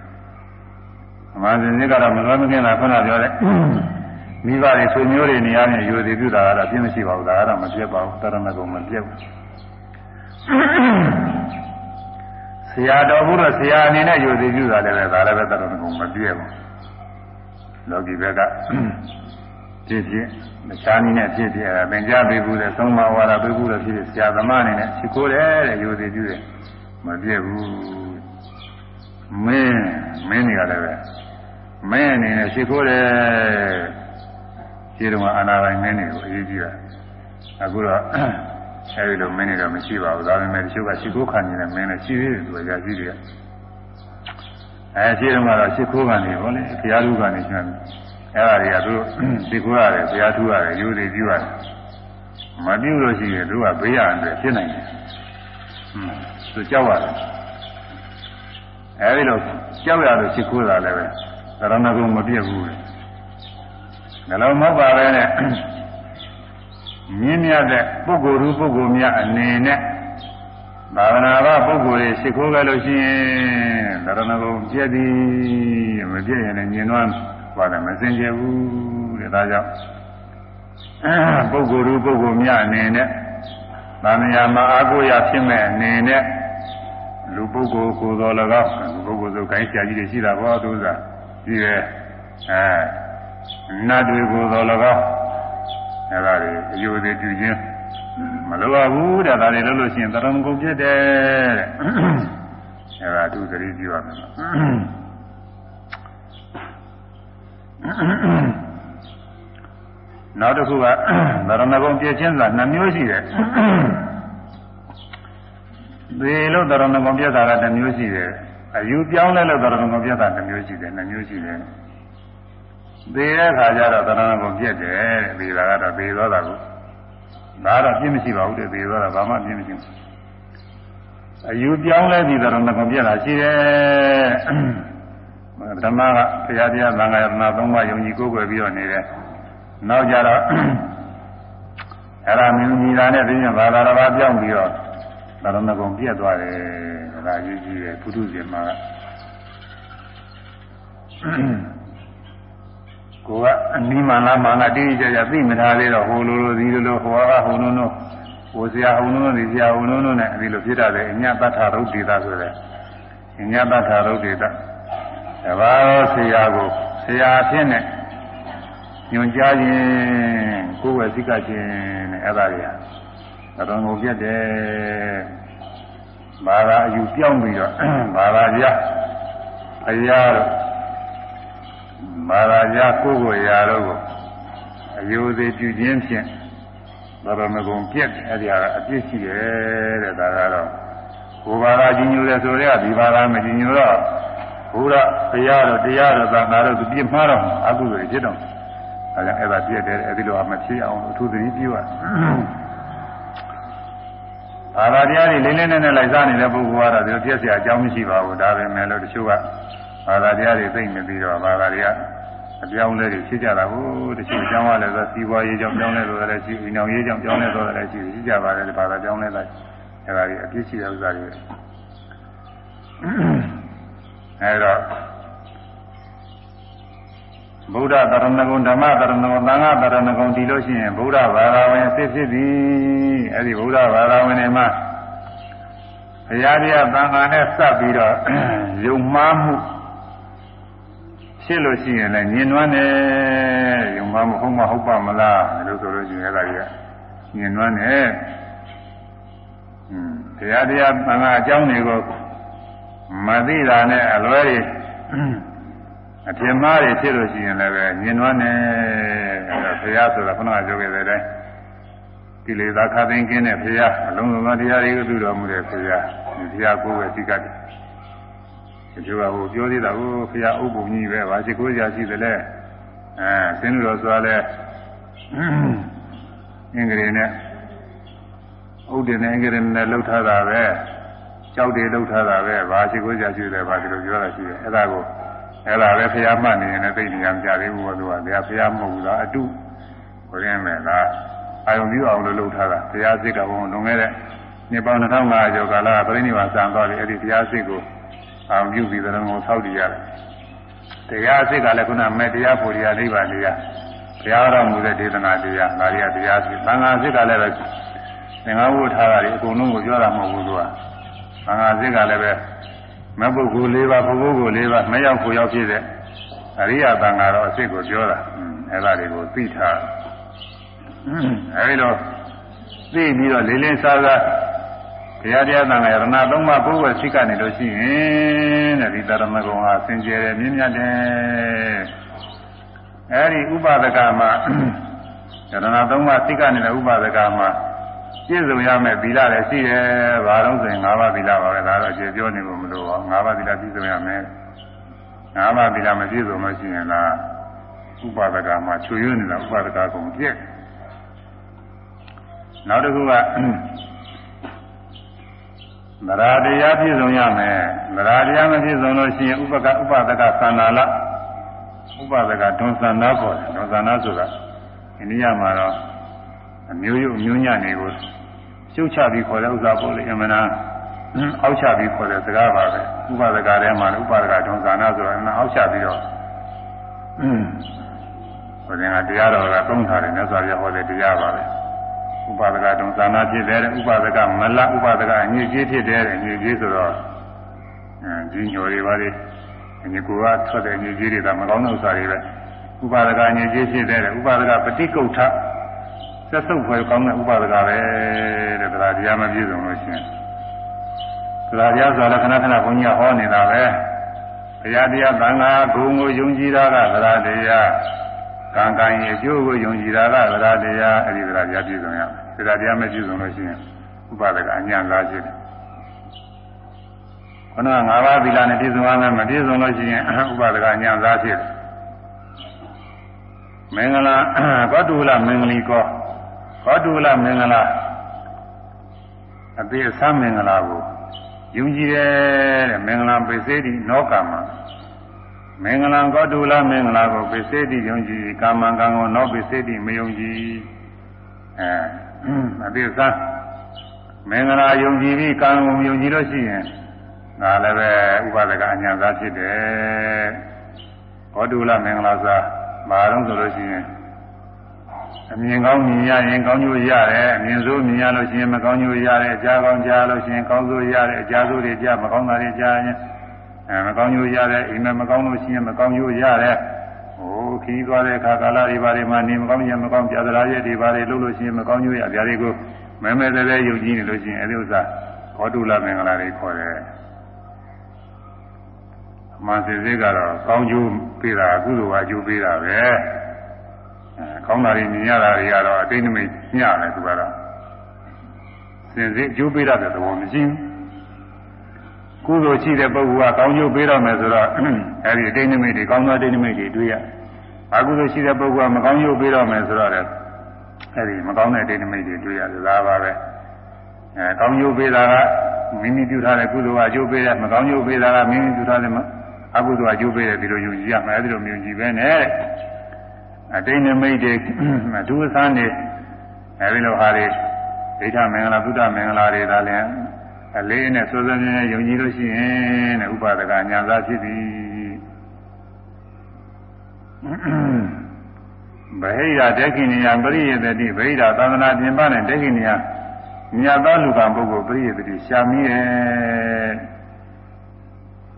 အမှန်စင်စစ်ကတော့မလွယ်မကင်းတာခုနပြောတဲ့မိဘတွေဆွေမျိုးတွေနေရာနဲ့ယူသည်ပြုတာကတော့ပြင်းမရှိပါဘူးဒါကတော့မပြတ်ပါဘူးတရဏဂုံမပြတ်ဘူးဆရာတော်ဘုရားဆရာအနေနဲ့ယူသည်ပြုတာလည်းပဲဒါလည်းပဲတရဏဂုံမပြတ်ဘူးလောကီဘက်က ဖြစ်ဖြစ်မချာနည်းနဲ့ဖြစ်ဖြစ်အဲသင်ကြားပေးဘူးတဲ့သုံးပါးဝါဒပေးဘူးတဲ့ဖြစ်ဖြစ်ဆရာသမားအနေနဲ့ရှိခိုးတယ်တဲ့ယူသည်ပြုတယ်မပြတ်ဘူးမင်းမင်းတွေကလည်းပဲမင်းအနေနဲ့ရှိခိုးတယ်ခြေတော်အာနာပိုင်မင်းတွေကိုအရေးကြီးတာအခုတော့အဲဒီလိုမင်းတွေတော့မရှိပါဘူးဒါပေမဲ့တချို့ကရှိခိုးခံနေတဲ့မင်းတွေရှိသေးတယ်သူကကြာကြီးတွေကအဲခြေတော်ကတော့ရှိခိုးခံနေဟောလေဘုရားလူကနေရှင် အဲဒါတွေကသူရှိခိုးရတယ်ဘုရားထူရတယ်ယူတွေပြုရတယ်မပြုလို့ရှိရင်သူကဘေးရန်တွေဖြစ်နိုင်တယ်ဟွန်းသူကြောက်ရတယ်အဲဒီလိုကြောက်ရလို့ရှိခိုးတာလည်းပဲသရဏဂုံမပြည့်ဘူးလေနှလုံးမဟုတ်ပါပဲနဲ့မြင့်မြတ်တဲ့ပုဂ္ဂိုလ်သူပုဂ္ဂိုလ်များအနေနဲ့ဘာဝနာဘာပုဂ္ဂိုလ်တွေရှိခိုးကြလို့ရှိရင်သရဏဂုံပြည့်သည်မပြည့်ရင်လည်းညင်သွား ပါတယ်မစင်ကြဘူးတဲ့ဒါကြောင့်ပုဂ္ဂိုလ်သူပုဂ္ဂိုလ်များအနေနဲ့ဗာမယာမှာအာကိုရဖြစ်မဲ့အနေနဲ့လူပုဂ္ဂိုလ်ကိုယ်တော်၎င်းလူပုဂ္ဂိုလ်ဆိုခိုင်းဆရာကြီးတွေရှိတာဘောသူစားဒီပဲအဲနတ်တွေကိုသော၎င်းအဲဒါတွေအယုသေးပြုခြင်းမလိုပါဘူးတဲ့ဒါတွေလို့လို့ရှိရင်တရမကုန်ဖြစ်တယ်တဲ့အဲဒါသူသတိပြုရမယ် နောက်တစ်ခုကသရဏဂုံပြည့်ချင်းစာနှမျိုးရှိတယ်ဒီလိုသရဏဂုံပြည့်တာကတစ်မျိုးရှိတယ်အယူပြောင်းလဲလို့သရဏဂုံပြည့်တာတစ်မျိုးရှိတယ်နှမျိုးရှိတယ်သေတဲ့ခါကျတော့သရဏဂုံပြည့်တယ်တဲ့သေတာကတော့သေသွားတာကိုဒါကတော့ပြည့်မရှိပါဘူးတဲ့သေသွားတာဘာမှပြည့်မရှိဘူးအယူပြောင်းလဲပြီးသရဏဂုံပြည့်တာရှိတယ် ဓမ္မကဘုရားတရားသံဃာယတနာသုံးပါးယုံကြည်ကိုးကွယ်ပြီးတော့နေတယ်နောက်ကြတော့အဲ့ဒါမြင်မြင်တာနဲ့ပြင်းဘာသာတော်ဘာပြောင်းပြီးတော့သာရဏဂုံပြတ်သွားတယ်ဒါအရေးကြီးတယ်ပုထုဇဉ်မှာကိုကအနိမန္လာမန္လာတိတိကျကျသိမထားသေးတော့ဟိုလိုလိုဒီလိုလိုဟိုကဟိုလိုလိုဟိုဆရာဟိုလိုလိုဒီဆရာဟိုလိုလိုနဲ့အဲဒီလိုဖြစ်တာလေအညတ္ထရုပ်ဒေတာဆိုတဲ့အညတ္ထရုပ်ဒေတာ တဘာရောဆရာကိုဆရာအဖြစ်နဲ့ညွန်ကြားခြင်းကိုယ်ဝယ်စိကခြင်းနဲ့အဲ့ဒါတွေဟာတော်ကိုပြတ်တယ်ဘာသာအယူပြောင်းပြီးတော့ဘာသာပြအရာတော့ဘာသာပြကိုယ်ကိုယ်ရာတော့ကိုအယူသေးပြုခြင်းဖြင့်တော်တော်မကုန်ပြတ်အဲ့ဒီဟာအပြစ်ရှိတယ်တဲ့ဒါကတော့ကိုယ်ဘာသာကြီးညိုတယ်ဆိုတော့ဒီဘာသာမကြီးညိုတော့ ဘုရားတရားတော့တရားတော့သာသာတော့သူပြစ်မှားတော့အကုသိုလ်ဖြစ်တော့အဲဒါအဲ့ဒါပြည့်တယ်အဲဒီလိုအမဖြစ်အောင်အထူးသတိပြုရဘာသာတရားတွေလေးလေးနက်နက်လိုက်စားနေတဲ့ပုဂ္ဂိုလ်ကတော့ဒီလိုပြည့်စရာအကြောင်းမရှိပါဘူးဒါပဲမဲ့လို့တချို့ကဘာသာတရားတွေသိနေပြီးတော့ဘာသာတွေကအပြောင်းလဲတွေဖြစ်ကြတာဟုတ်တချို့အကြောင်းကလည်းဆိုစီးပွားရေးကြောင့်ပြောင်းလဲလို့လည်းရှိပြီးနောက်ရေးကြောင့်ပြောင်းလဲလို့လည်းရှိရှိကြပါတယ်ဘာသာပြောင်းလဲလိုက်အဲဒါတွေအပြစ်ရှိတဲ့ဥစ္စာတွေ အဲတော့ဗုဒ္ဓတရဏဂုံဓမ္မတရဏဂုံသံဃာတရဏဂုံဒီလို့ရှိရင်ဗုဒ္ဓဘာသာဝင်အစ်ဖြစ်သည်အဲဒီဗုဒ္ဓဘာသာဝင်တွေမှာဘုရားတရားသံဃာနဲ့စပ်ပြီးတော့ယုံမှားမှုဖြစ်လို့ရှိရင်လည်းညင်နွမ်းတယ်ယုံမှားမှုဟုတ်မဟုတ်ပါမလားလို့ဆိုလို့ရှိရင်အဲ့ဒါကြီးကညင်နွမ်းတယ်อืมဘုရားတရားသံဃာအကြောင်းတွေကို မသိတာနဲ့အလွဲတွေအပြင်းမားတွေဖြစ်လို့ရှိရင်လည်းပဲညင်နွမ်းနေဘုရားဆိုတာခုနကပြောခဲ့တဲ့အတိုင်းကိလေသာခသိမ်းကင်းတဲ့ဘုရားအလုံးစုံသောတရားတွေကိုပြုတော်မူတဲ့ဘုရားဒီဘုရားကိုယ်ပဲသိကတ်တယ်ဒီလိုကဟိုပြောသေးတာကိုဘုရားဥပ္ပုံကြီးပဲဘာရှိကိုးရာရှိသလဲအဲဆင်းလို့ဆိုရလဲအင်္ဂရိနဲ့ဥဒ္ဒေနဲ့အင်္ဂရိနဲ့လှုပ်ထားတာပဲ ကြောက်တယ်လှုပ်ထားတာပဲဘာရှိကိုးရာရှိတယ်ဘာဒီလိုပြောတာရှိတယ်အဲ့ဒါကိုအဲ့ဒါပဲဖះမှတ်နေရင်လည်းသိနေရမကြသေးဘူးသူကဘုရားဖះမဟုတ်ဘူးလားအတုဘုရင်မဲ့လားအာယုံပြုအောင်လို့လုပ်ထားတာဘုရားစိတ်ကဘုံလွန်ခဲ့တဲ့နှစ်ပေါင်း2500ကျော်ကာလကပြိဋိဘာစံသွားတယ်အဲ့ဒီဘုရားစိတ်ကိုအာယုံပြုပြီးတဲ့ငုံဆောက်တည်ရတယ်တရားစိတ်ကလည်းခုနမဲ့တရားဖို့တရားနိဗ္ဗာန်တရားဘုရားတော်မူတဲ့ဒေသနာတရားဒါရီတရားစိတ်သံဃာစိတ်ကလည်းပဲသင်္ဃဝုထားတာဒီအကုန်လုံးကိုပြောတာမဟုတ်ဘူးသူက သံဃာစိတ်ကလည်းပဲမပုဂ္ဂိုလ်၄ပါးပုဂ္ဂိုလ်ကို၄ပါးမရောက်ကိုရောက်ဖြစ်တဲ့အရိယသံဃာတော်အစ်စ်ကိုပြောတာအဲဒါတွေကိုသိထားအဲဒီတော့သိပြီးတော့လေးလေးစားစားဘုရားတရားသံဃာရဏသုံးပါးကိုယ်ဝယ်စိတ်ကနေလို့ရှိရင်တဲ့ဒီတရမဂုံဟာစင်ကြယ်တယ်မြင့်မြတ်တယ်အဲဒီဥပဒကမှာရဏသုံးပါးစိတ်ကနေလည်းဥပဒကမှာ ပြည့်စုံရမယ်သီလလည်းရှိတယ်။ဘာလို့ဆိုရင်၅ပါးသီလပါပဲ။ဒါတော့အခြေပြောနေလို့မလို့ပါ။၅ပါးသီလပြည့်စုံရမယ်။၅ပါးသီလမပြည့်စုံလို့ရှိရင်လားဥပါဒကမှာချွေရနေတာဥပါဒကကုန်ပြည့်။နောက်တစ်ခုကမရာတရားပြည့်စုံရမယ်။မရာတရားမပြည့်စုံလို့ရှိရင်ဥပကဥပါဒကသန္နာလဥပါဒကဒွန်သန္နာခေါ်တယ်။ဒွန်သန္နာဆိုတာအိန္ဒိယမှာတော့ အမျိုးယုအမျိုးညနေကိုရှုပ်ချပြီးခေါ်တဲ့ဥစ္စာပေါ့လေအမှန်တန်အောက်ချပြီးခေါ်တဲ့စကားပါပဲဥပဒကထဲမှာဥပဒကဒုံဇာနာဆိုတာကအောက်ချပြီးတော့ဟိုတင်ကတရားတော်ကသုံးထားတယ်မြတ်စွာဘုရားဟောတဲ့တရားပါပဲဥပဒကဒုံဇာနာဖြစ်တယ်ဥပဒကမလဥပဒကအညစ်အကြေးဖြစ်တယ်အညစ်အကြေးဆိုတော့အဲဒီညိုတွေပါလေအညစ်ကိုကထွက်တဲ့ညစ်အကြေးတွေကမကောင်းတဲ့ဥစ္စာတွေပဲဥပဒကညစ်အကြေးဖြစ်တယ်ဥပဒကပฏิကုဋ္ဌ သက်ဆုပ်ဖွယ်ကောင်းတဲ့ဥပဒကပဲတဲ့တရားတရားမပြည့်စုံလို့ရှိရင်တရားတရားဆိုတော့ခဏခဏဘုန်းကြီးကဟောနေတာပဲတရားတရားသံဃာဂုံကိုယုံကြည်တာကတရားတရားကံကံရဲ့အကျိုးကိုယုံကြည်တာကတရားတရားအဲ့ဒီတရားတရားပြည့်စုံရမယ်တရားတရားမပြည့်စုံလို့ရှိရင်ဥပဒကအညာလားဖြစ်တယ်ခဏ၅ပါးသီလနဲ့ပြည့်စုံရမယ်မပြည့်စုံလို့ရှိရင်ဥပဒကအညာလားဖြစ်တယ်မင်္ဂလာကောတုလမင်္ဂလီကော ဘောတုလမင်္ဂလာအသေးအဆမ်းမင်္ဂလာကိုယုံကြည်တယ်တဲ့မင်္ဂလာပိစေတိနောကမှာမင်္ဂလာကောတုလမင်္ဂလာကိုပိစေတိယုံကြည်ကာမံကံကိုနောပိစေတိမယုံကြည်အဲအပိသမင်္ဂလာယုံကြည်ပြီးကံကိုယုံကြည်လို့ရှိရင်ဒါလည်းပဲဥပဒကအညာသားဖြစ်တယ်ဟောတုလမင်္ဂလာသာဘာတော့ဆိုလို့ရှိရင် အမြင်ကောင်းမြင်ရရင်ကောင်းကျိုးရတယ်အမြင်ဆိုးမြင်ရလို့ရှိရင်မကောင်းကျိုးရတယ်အကြားကောင်းကြားလို့ရှိရင်ကောင်းဆိုးရတယ်အကြားဆိုးတွေကြားမကောင်းတာတွေကြားရင်အဲမကောင်းကျိုးရတယ်အိမ်မမကောင်းလို့ရှိရင်မကောင်းကျိုးရတယ်ဟိုခီးသွားတဲ့အခါကာလတွေဘာတွေမှာနေမကောင်းရင်မကောင်းပြာဒရာရဲ့တွေဘာတွေလုပ်လို့ရှိရင်မကောင်းကျိုးရဗျာတွေကိုမဲမဲသေးသေးယုံကြည်နေလို့ရှိရင်အဲဒီဥစ္စာဘောတုလမင်္ဂလာတွေခေါ်တယ်အမှန်စစ်စစ်ကတော့ကောင်းကျိုးပေးတာကုသိုလ်ကအကျိုးပေးတာပဲ ကောင်းတာတွေမြင်ရတာတွေကတော့အတိတ်နမိတ်ညတယ်သူကတော့စင်စစ်ကျိုးပေးရတဲ့သဘောမရှိဘူးကုသိုလ်ရှိတဲ့ပုဂ္ဂိုလ်ကကောင်းကျိုးပေးတော့မယ်ဆိုတော့အဲဒီအတိတ်နမိတ်တွေကောင်းသောအတိတ်နမိတ်တွေတွေ့ရအကုသိုလ်ရှိတဲ့ပုဂ္ဂိုလ်ကမကောင်းကျိုးပေးတော့မယ်ဆိုတော့လည်းအဲဒီမကောင်းတဲ့အတိတ်နမိတ်တွေတွေ့ရတယ်ဒါပါပဲအဲကောင်းကျိုးပေးတာကမိမိပြုထားတဲ့ကုသိုလ်ကအကျိုးပေးတယ်မကောင်းကျိုးပေးတာကမိမိပြုထားတဲ့အကုသိုလ်အကျိုးပေးတယ်ဒီလိုယူကြည့်ရမယ်အဲဒီလိုမျိုးကြည့်ပဲနဲ့ အတိတ်နမိတ်တွေအထူးအဆန်းတွေအဲဒီလိုဟာတွေဒိဋ္ဌမင်္ဂလာသုဒ္ဓမင်္ဂလာတွေဒါလည်းအလေးနဲ့စိုးစိုးမြဲမြဲယုံကြည်လို့ရှိရင်တဲ့ဥပါဒကညာသာဖြစ်ပြီဗဟိရာဒက္ခိဏယပရိယေတတိဗဟိရာသာသနာပြင်ပနဲ့ဒက္ခိဏယမြတ်သားလူကံပုဂ္ဂိုလ်ပရိယေတတိရှာမိရဲ့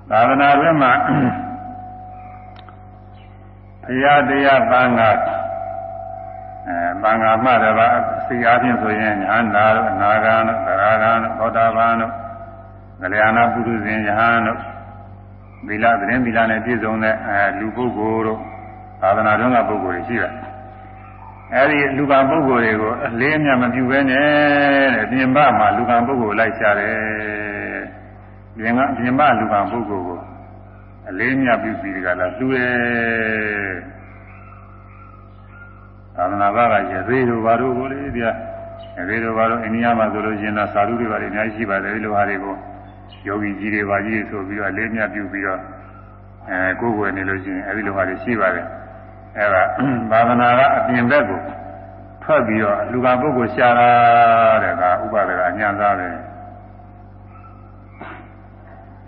သာသနာ့ဘက်မှာ ဘုရားတရားသံဃာအဲသံဃာမှတပါစိတ်အားဖြင့်ဆိုရင်ညာနာတို့အနာဂံတို့သရဂံတို့သောတာပန်တို့ကလျာဏပုရုဇဉ်ယဟန်တို့သီလသတင်းသီလနဲ့ပြည့်စုံတဲ့အဲလူပုဂ္ဂိုလ်တို့သာသနာ့တွင်းကပုဂ္ဂိုလ်တွေရှိတယ်အဲဒီလူကံပုဂ္ဂိုလ်တွေကိုအလေးအမြတ်မပြုဘဲနဲ့တဲ့ပြင်ပမှာလူကံပုဂ္ဂိုလ်လိုက်ရှာတယ်ပြင်ကပြင်ပလူကံပုဂ္ဂိုလ်ကိုအ လေးမြတ်ပြုပြီးကြလားသူရဲ့သာသနာ့ဘာကရေသေးတို့ဘာတို့ကိုလေပြရေသေးတို့ဘာတို့အိန္ဒိယမှာဆိုလို့ရှိရင်တော့သာဓုတွေဘာတွေအများကြီးရှိပါတယ်ဒီလိုဟာတွေကိုယောဂီကြီးတွေဘာကြီးဆိုပြီးတော့အလေးမြတ်ပြုပြီးတော့အဲကိုယ်ကိုယ်နေလို့ရှိရင်အဲဒီလိုဟာတွေရှိပါတယ်အဲဒါသာသနာကအပြင်ဘက်ကိုထွက်ပြီးတော့လူကပုဂ္ဂိုလ်ရှာတာတဲ့ကဥပဒကအညာသားပဲ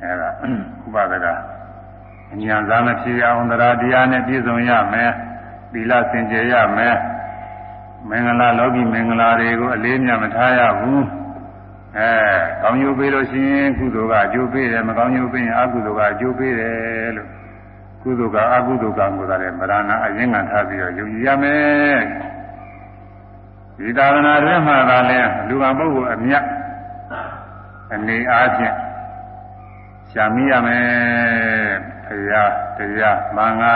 အဲဒါဥပဒက အညာသားမဖြစ်အောင်တရားတရားနဲ့ပြည့်စုံရမယ်သီလစင်ကြယ်ရမယ်မင်္ဂလာလောကီမင်္ဂလာတွေကိုအလေးမြတ်မထားရဘူးအဲကောင်းကျိုးပေးလို့ရှိရင်ကုသိုလ်ကအကျိုးပေးတယ်မကောင်းကျိုးပေးရင်အကုသိုလ်ကအကျိုးပေးတယ်လို့ကုသိုလ်ကအကုသိုလ်ကံကိုသာလည်းမရဏအရင်ကထားပြီးတော့ယုံကြည်ရမယ်ဒီသာသနာ့တွင်မှာသာလဲလူကပုဂ္ဂိုလ်အမြတ်အနေအားဖြင့်ရှာမိရမယ် ဘုရားတရားမင်္ဂလာ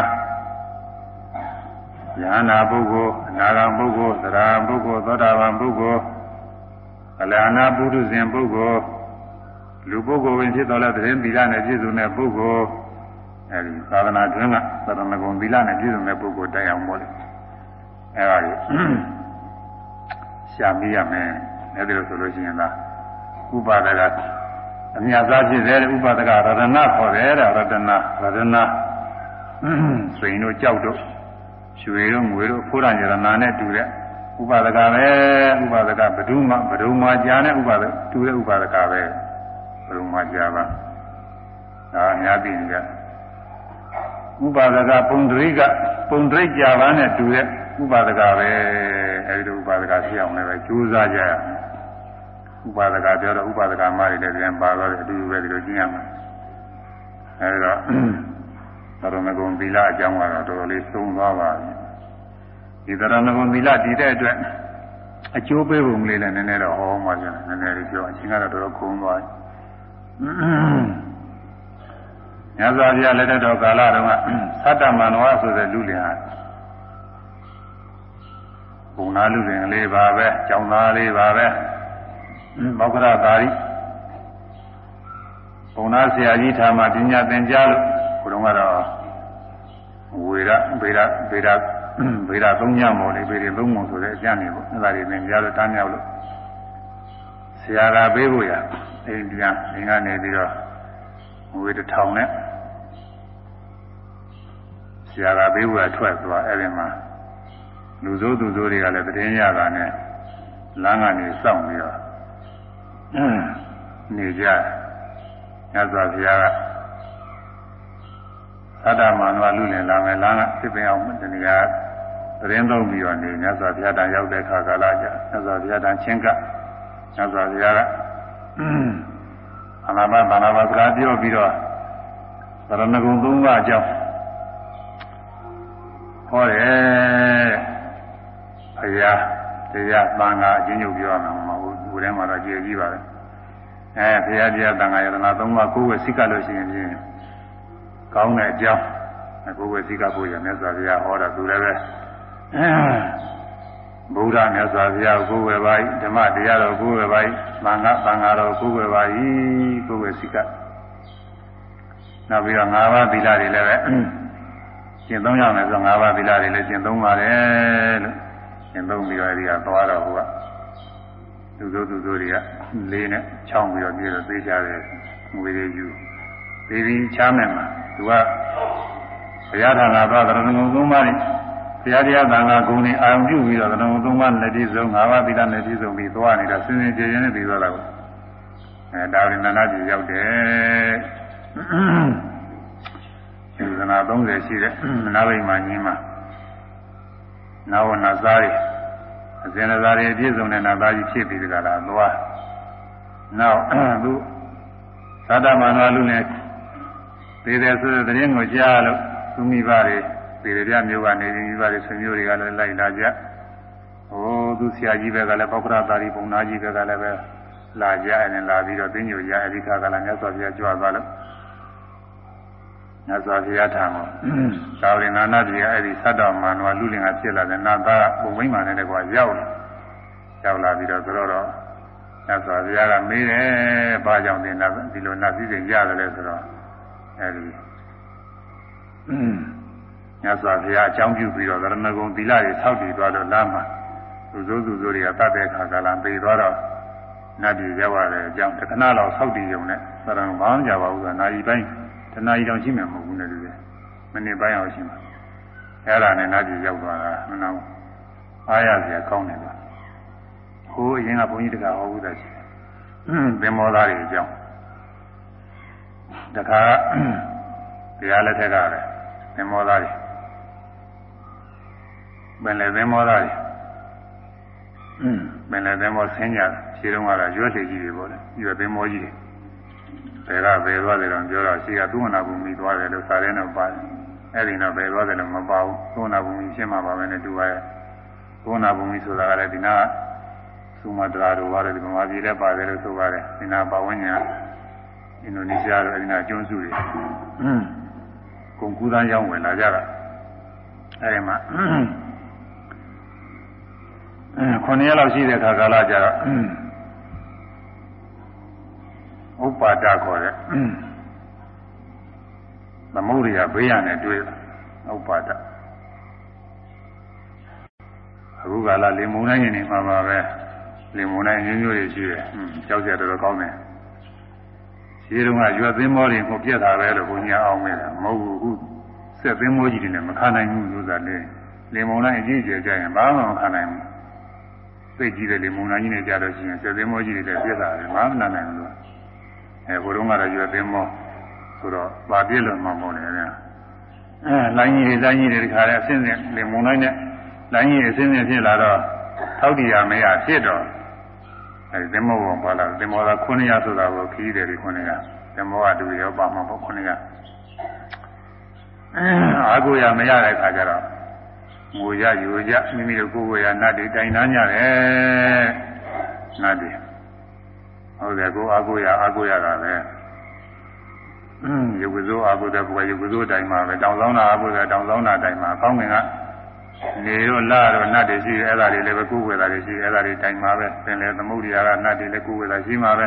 ယန္နာပုဂ္ဂိုလ်အနာဂံပုဂ္ဂိုလ်သရံပုဂ္ဂိုလ်သောတာပန်ပုဂ္ဂိုလ်ကလျာဏပုရုဇဉ်ပုဂ္ဂိုလ်လူပုဂ္ဂိုလ်ဝင်ဖြစ်တော်လဲသတင်းသီလနဲ့ပြည့်စုံတဲ့ပုဂ္ဂိုလ်အဲဒီသာသနာတွင်းကသရဏဂုံသီလနဲ့ပြည့်စုံတဲ့ပုဂ္ဂိုလ်တိုင်အောင်မို့လေအဲဒါကြီးရှာမိရမယ်အဲဒီလိုဆိုလို့ရှိရင်လားဥပါဒက အမြတ်သားဖြစ်တဲ့ဥပါဒကရတနာခေါ်တယ်တဲ့ရတနာရတနာဆိုရင်တို့ကြောက်တို့ရွှေတို့ငွေတို့ဖိုးရရနာနဲ့တူတဲ့ဥပါဒကပဲဥပါဒကဘဒုမဘဒုမကြာနဲ့ဥပါဒတူတဲ့ဥပါဒကပဲဘဒုမကြာပါဒါအများသိနေကြဥပါဒကပုံဒရိကပုံဒရိကြာပါနဲ့တူတဲ့ဥပါဒကပဲအဲဒီလိုဥပါဒကဖြစ်အောင်လည်းပဲကြိုးစားကြရ ဥပါဒကပြောတော့ဥပါဒကမတွေလည်းပြန်ပါတော့တယ်အတူတူပဲဒီလိုကျင့်ရမှာအဲဒီတော့သရဏဂုံသီလအကြောင်းကတော့တော်တော်လေးသုံးသွားပါပြီဒီသရဏဂုံသီလတည်တဲ့အတွက်အကျိုးပေးပုံလေးလည်းနည်းနည်းတော့ဟောမှပြန်နည်းနည်းလေးပြောအချင်းကတော့တော်တော်ခုံသွားပြီညဇာပြလက်ထက်တော်ကာလတုန်းကသတ္တမန္တဝဆိုတဲ့လူလင်ဟာဘုံနာလူလင်လေးပါပဲကျောင်းသားလေးပါပဲ မောက္ခရသာရိဘုံနာဆရာကြီးထာမှာပညာသင်ကြားလို့ဘုရုံကတော့ဝေရဗေဒဗေဒဗေဒသုံးညမော်လေးဗေဒသုံးမော်ဆိုတဲ့အကျမ်းတွေပေါ့အဲ့ဒါတွေသင်ကြားလို့တားမြောက်လို့ဆရာကပေးဖို့ရအိမ်ပြန်အိမ်ကနေပြီးတော့ဝေတစ်ထောင်နဲ့ဆရာကပေးဖို့ရထွက်သွားအဲ့ဒီမှာလူစိုးသူစိုးတွေကလည်းတည်င်းရတာနဲ့လမ်းကနေစောင့်ပြီးတော့ နေကြညဇောဘုရားကသတ္တမန္တဝလူလင်လာမယ်လမ်းကဖြစ်ပင်အောင်တနေရာသတင်းသုံးပြီးတော့နေညဇောဘုရားတန်ရောက်တဲ့ခါကာလကြညဇောဘုရားတန်ချင်းကညဇောဘုရားကအနာမဘာနာမစကားပြောပြီးတော့သရဏဂုံသုံးပါးအကြောင်းဟောတယ်ဘုရားတရားသံဃာအချင်းချုပ်ပြောရမှာမဟုတ် ဘူးဒီထဲမှာတော့ကြည်ကြည့်ပါပဲအဲဘုရားတရားသံဃာယတနာသုံးပါးကိုယ်ဝစိကလို့ရှိရင်ဖြင့်ကောင်းတဲ့အကြောင်းကိုယ်ဝစိကဖို့ရမြတ်စွာဘုရားဟောတာသူလည်းပဲဗုဒ္ဓမြတ်စွာဘုရားကိုယ်ဝယ်ပါဓမ္မတရားတော်ကိုယ်ဝယ်ပါသံဃာသံဃာတော်ကိုယ်ဝယ်ပါကိုယ်ဝစိကနောက်ပြီးတော့၅ပါးသီလတွေလည်းပဲကျင့်သုံးရမယ်ဆို၅ပါးသီလတွေလည်းကျင့်သုံးပါတယ်လို့ကျင့်သုံးပြီးတော့အဲဒီကသွားတော့ဟိုက သူတို့သူတို့တွေကလေးနဲ့ချောင်းပြီးတော့ပြေတော့သေးကြတယ်ငွေတွေယူသေးပြီးချမ်းမယ်မှာသူကဘုရားထာနာသွားတယ်ငုံသုံးပါးနေဘုရားတရားသံဃာဂုဏ်တွေအာရုံပြုပြီးတော့ငုံသုံးပါးနဲ့ပြည့်စုံ၅ပါးသီလနဲ့ပြည့်စုံပြီးသွားနေတာစင်စင်ကြယ်ကြယ်နဲ့ပြီးသွားတာကိုအဲဒါရင်နာနာကြီးရောက်တယ်စေတနာ30ရှိတဲ့နာဘိမာကြီးမှာနာဝနာစားရီ အစဉ်လာစားရီအပြည့်စုံတဲ့နာသားကြီးဖြစ်ပြီးတကလားသွားနောက်သူသတ္တမန္တလူနဲ့သေတယ်ဆိုတဲ့သတင်းကိုကြားလို့သူမိဘတွေသေရပြမျိုးကနေမိဘတွေဆွေမျိုးတွေကလည်းလိုက်လာကြဟိုသူဆရာကြီးဘက်ကလည်းပောက္ခရသာရီပုံနာကြီးဘက်ကလည်းပဲလာကြရင်လာပြီးတော့သိညိုကြအဲဒီခါကလည်းမြတ်စွာဘုရားကြွသွားလို့ မြတ်စွာဘုရားထံကိုသာဝရဏနာတိကအဲ့ဒီသတ္တမန္တဝလူလင်ကဖြစ်လာတဲ့နာသားပုံမိမ့်မာနဲ့တကွာရောက်လာရောက်လာပြီးတော့ဆိုတော့မြတ်စွာဘုရားကမေးတယ်ဘာကြောင့်ဒီနာဒီလိုနာစည်းစိမ်ရတယ်လဲဆိုတော့အဲ့ဒီမြတ်စွာဘုရားအကြောင်းပြုပြီးတော့သရဏဂုံသီလတွေဆောက်တည်သွားတော့လမ်းမှာသူစိုးသူစိုးတွေကတတ်တဲ့ခါကလာပြေသွားတော့နတ်ပြည်ရောက်ရတဲ့အကြောင်းတခဏလောက်ဆောက်တည်ရုံနဲ့သရဏဘာမှမကြပါဘူးကနာရီပိုင်း တနာရီတောင်ရှိမှာမဟုတ်ဘူးနဲ့တူတယ်မိနစ်ပိုင်းအောင်ရှိမှာအဲ့ဒါနဲ့နာကြည့်ရောက်သွားတာမနာဘူးအားရစရာကောင်းတယ်ကွာဟိုအရင်ကဘုန်းကြီးတကဟောဘူးတဲ့ရှိတယ်သင်္ဘောသားတွေအကြောင်းတခါတရားလက်ထက်ကလည်းသင်္ဘောသားတွေပင်လေသင်္ဘောသားတွေပင်လေသင်္ဘောဆင်းကြခြေတုံးကတော့ရွက်လေကြီးတွေပေါ့လေရွက်သင်္ဘောကြီးတွေ ဘယ်ကဘယ်သွားတယ်တော့ပြောတော့ရှိကသုဝနာဘူမိသွားတယ်လို့စာရဲနဲ့ပါတယ်အဲ့ဒီတော့ဘယ်သွားတယ်လို့မပါဘူးသုဝနာဘူမိရှင်းမှာပါပဲနဲ့တူပါရဲ့သုဝနာဘူမိဆိုတာကလည်းဒီနာသုမတရာတို့ပါတယ်ဒီမှာပြည်တဲ့ပါတယ်လို့ဆိုပါတယ်ဒီနာပဝန်းကျင်အင်ဒိုနီးရှားတို့အဲဒီနာကျွန်းစုတွေကုန်ကူးသားရောက်ဝင်လာကြတာအဲဒီမှာအဲခုနှစ်ရက်လောက်ရှိတဲ့ခါကာလကျတော့ ဥပ္ပါဒခေါ်တဲ့သမုဒိယဘေးရနဲ့တွေ့ဥပ္ပါဒအခုကလာလေမုန်တိုင်းနေမှာပါပဲလေမုန်တိုင်းမျိုးမျိုးတွေရှိတယ်ကြောက်ကြတော်တော်ကောင်းတယ်ရှိတုန်းကရွက်သင်းမောတွေကိုပြက်တာပဲလို့ဘုရားအောင်မေးတယ်မဟုတ်ဘူးခုဆက်သင်းမောကြီးတွေနဲ့မခံနိုင်ဘူးလို့ဆိုတာလေလေမုန်တိုင်းအကြီးကျယ်ကြရင်ဘာမှမခံနိုင်ဘူးသိကြည့်တယ်လေမုန်တိုင်းကြီးနဲ့ကြလို့ရှိရင်ဆက်သင်းမောကြီးတွေလည်းပြက်တာပဲဘာမှမနိုင်ဘူးလို့ အဲဘုရုံးကတော့ရွယ်သိမ်းမောဆိုတော့ပါပြည့်လို့မှမဟုတ်နဲ့အဲလိုင်းကြီးတွေလိုင်းကြီးတွေဒီခါလဲအစင်းစင်းလေမုံတိုင်းနဲ့လိုင်းကြီးအစင်းစင်းဖြစ်လာတော့ထောက်တည်ရမရဖြစ်တော့အဲဒီသင်္ဘောပေါ်ပါလာသင်္ဘောက900ဆိုတာကိုခီးတယ်ဒီ900သင်္ဘောကတူရောပါမှာပေါ့900အာကိုရမရတဲ့ခါကျတော့ငိုရယူရမိမိတို့ကိုယ်ကိုယ်ရနတ်တွေတိုင်တန်းကြတယ်နတ်တွေ ဟုတ်တယ်ကိုအာကိုရအာကိုရတာပဲอืมရုပ်ကစိုးအာကိုတဲ့ဘုရားရုပ်ကစိုးတိုင်းမှာပဲတောင်ဆောင်တာအာကိုတဲ့တောင်ဆောင်တာတိုင်းမှာကောင်းငင်ကနေတော့လာတော့နတ်တွေရှိတယ်အဲ့ဒါတွေလည်းပဲကိုယ်ဝယ်တာတွေရှိတယ်အဲ့ဒါတွေတိုင်းမှာပဲသင်လေသမုဒ္ဒရာကနတ်တွေလည်းကိုယ်ဝယ်တာရှိမှာပဲ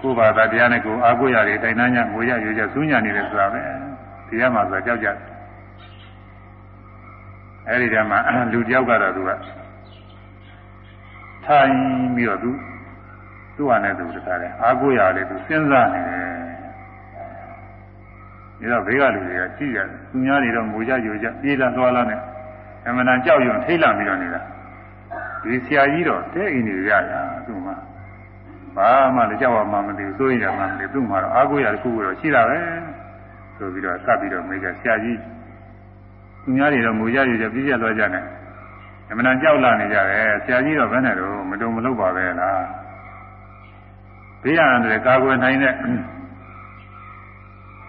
ကိုယ်ဘာသာတရားနဲ့ကိုယ်အာကိုရတွေတိုင်တန်းညငွေရရွေကြစူးညာနေတယ်ဆိုတာပဲတရားမှာဆိုကြောက်ကြအဲ့ဒီတည်းမှာလူတယောက်ကတော့သူကထိုင်ပြီးတော့သူ သူ့ဟာနဲ့သူတခါလဲအာကိုရလေသူစဉ်းစားနေတယ်ဒါတော့ဘေးကလူတွေကကြည့်ရတယ်သူများတွေတော့ငိုကြကြိုကြပြေးလာသွားလာနဲ့အမှန်တန်ကြောက်ရွံ့ထိတ်လန့်ပြီးတော့နေတာဒီဆရာကြီးတော့တဲ့အိမ်နေရတာသူ့မှာဘာမှလည်းကြောက်မှမသိဘူးစိုးရိမ်မှမသိသူ့မှာတော့အားကိုးရတစ်ခုတော့ရှိတာပဲဆိုပြီးတော့စပ်ပြီးတော့မေးကြဆရာကြီးသူများတွေတော့ငိုကြရကြပြည့်ရသွားကြတယ်အမှန်တန်ကြောက်လာနေကြတယ်ဆရာကြီးတော့ဘယ်နဲ့တော့မတုံမလုပ်ပါပဲလား ဘေးရတယ်ကာကွယ်နိုင်တဲ့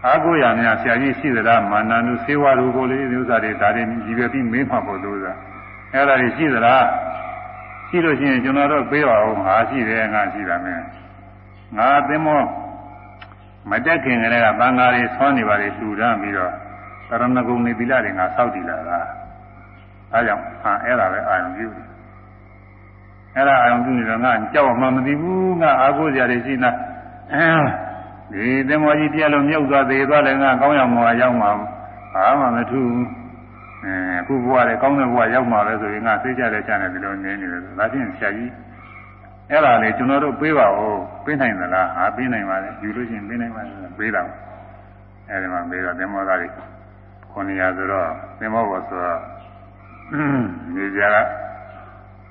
အားကိုးရများဆရာကြီးရှိသလားမာနန္ဒုစေဝါလူကိုလေးဥစ္စာတွေဒါတွေကြီးပဲပြီးမေးမှဖို့လို့သာအဲ့ဒါတွေရှိသလားရှိလို့ရှိရင်ကျွန်တော်တို့ပေးပါဦးငါရှိတယ်ငါရှိတာမင်းငါသင်္ဘောမတက်ခင်ကလေးကဘင်္ဂါတွေဆွမ်းနေပါလေလှူဒန်းပြီးတော့တရဏဂုံနေသီလတွေငါစောက်တည်လာတာအဲကြောင့်ဟာအဲ့ဒါပဲအာရုံပြုတယ် အဲ့ဒါအာရုံပြုနေတော့ငါကြောက်မှမသိဘူးငါအာကိုးစရာတွေရှိနေအဲဒီသင်္ဘောကြီးတရားလုံးမြုပ်သွားသေးသွားလည်းငါကောင်းရမှာရောက်မှာဘာမှမထူးအဲအခုဘဝလည်းကောင်းတဲ့ဘဝရောက်မှာပဲဆိုရင်ငါသိကြတဲ့ချမ်းတယ်ဒီလိုနေနေတယ်ဒါဖြင့်ဆရာကြီးအဲ့ဒါလေကျွန်တော်တို့ပေးပါဦးပေးနိုင်သလားဟာပေးနိုင်ပါလေယူလို့ရှိရင်ပေးနိုင်ပါလေပေးတာအဲ့ဒီမှာပေးတော့သင်္ဘောသားတွေ900ဆိုတော့သင်္ဘောပေါ်ဆိုတော့နေကြက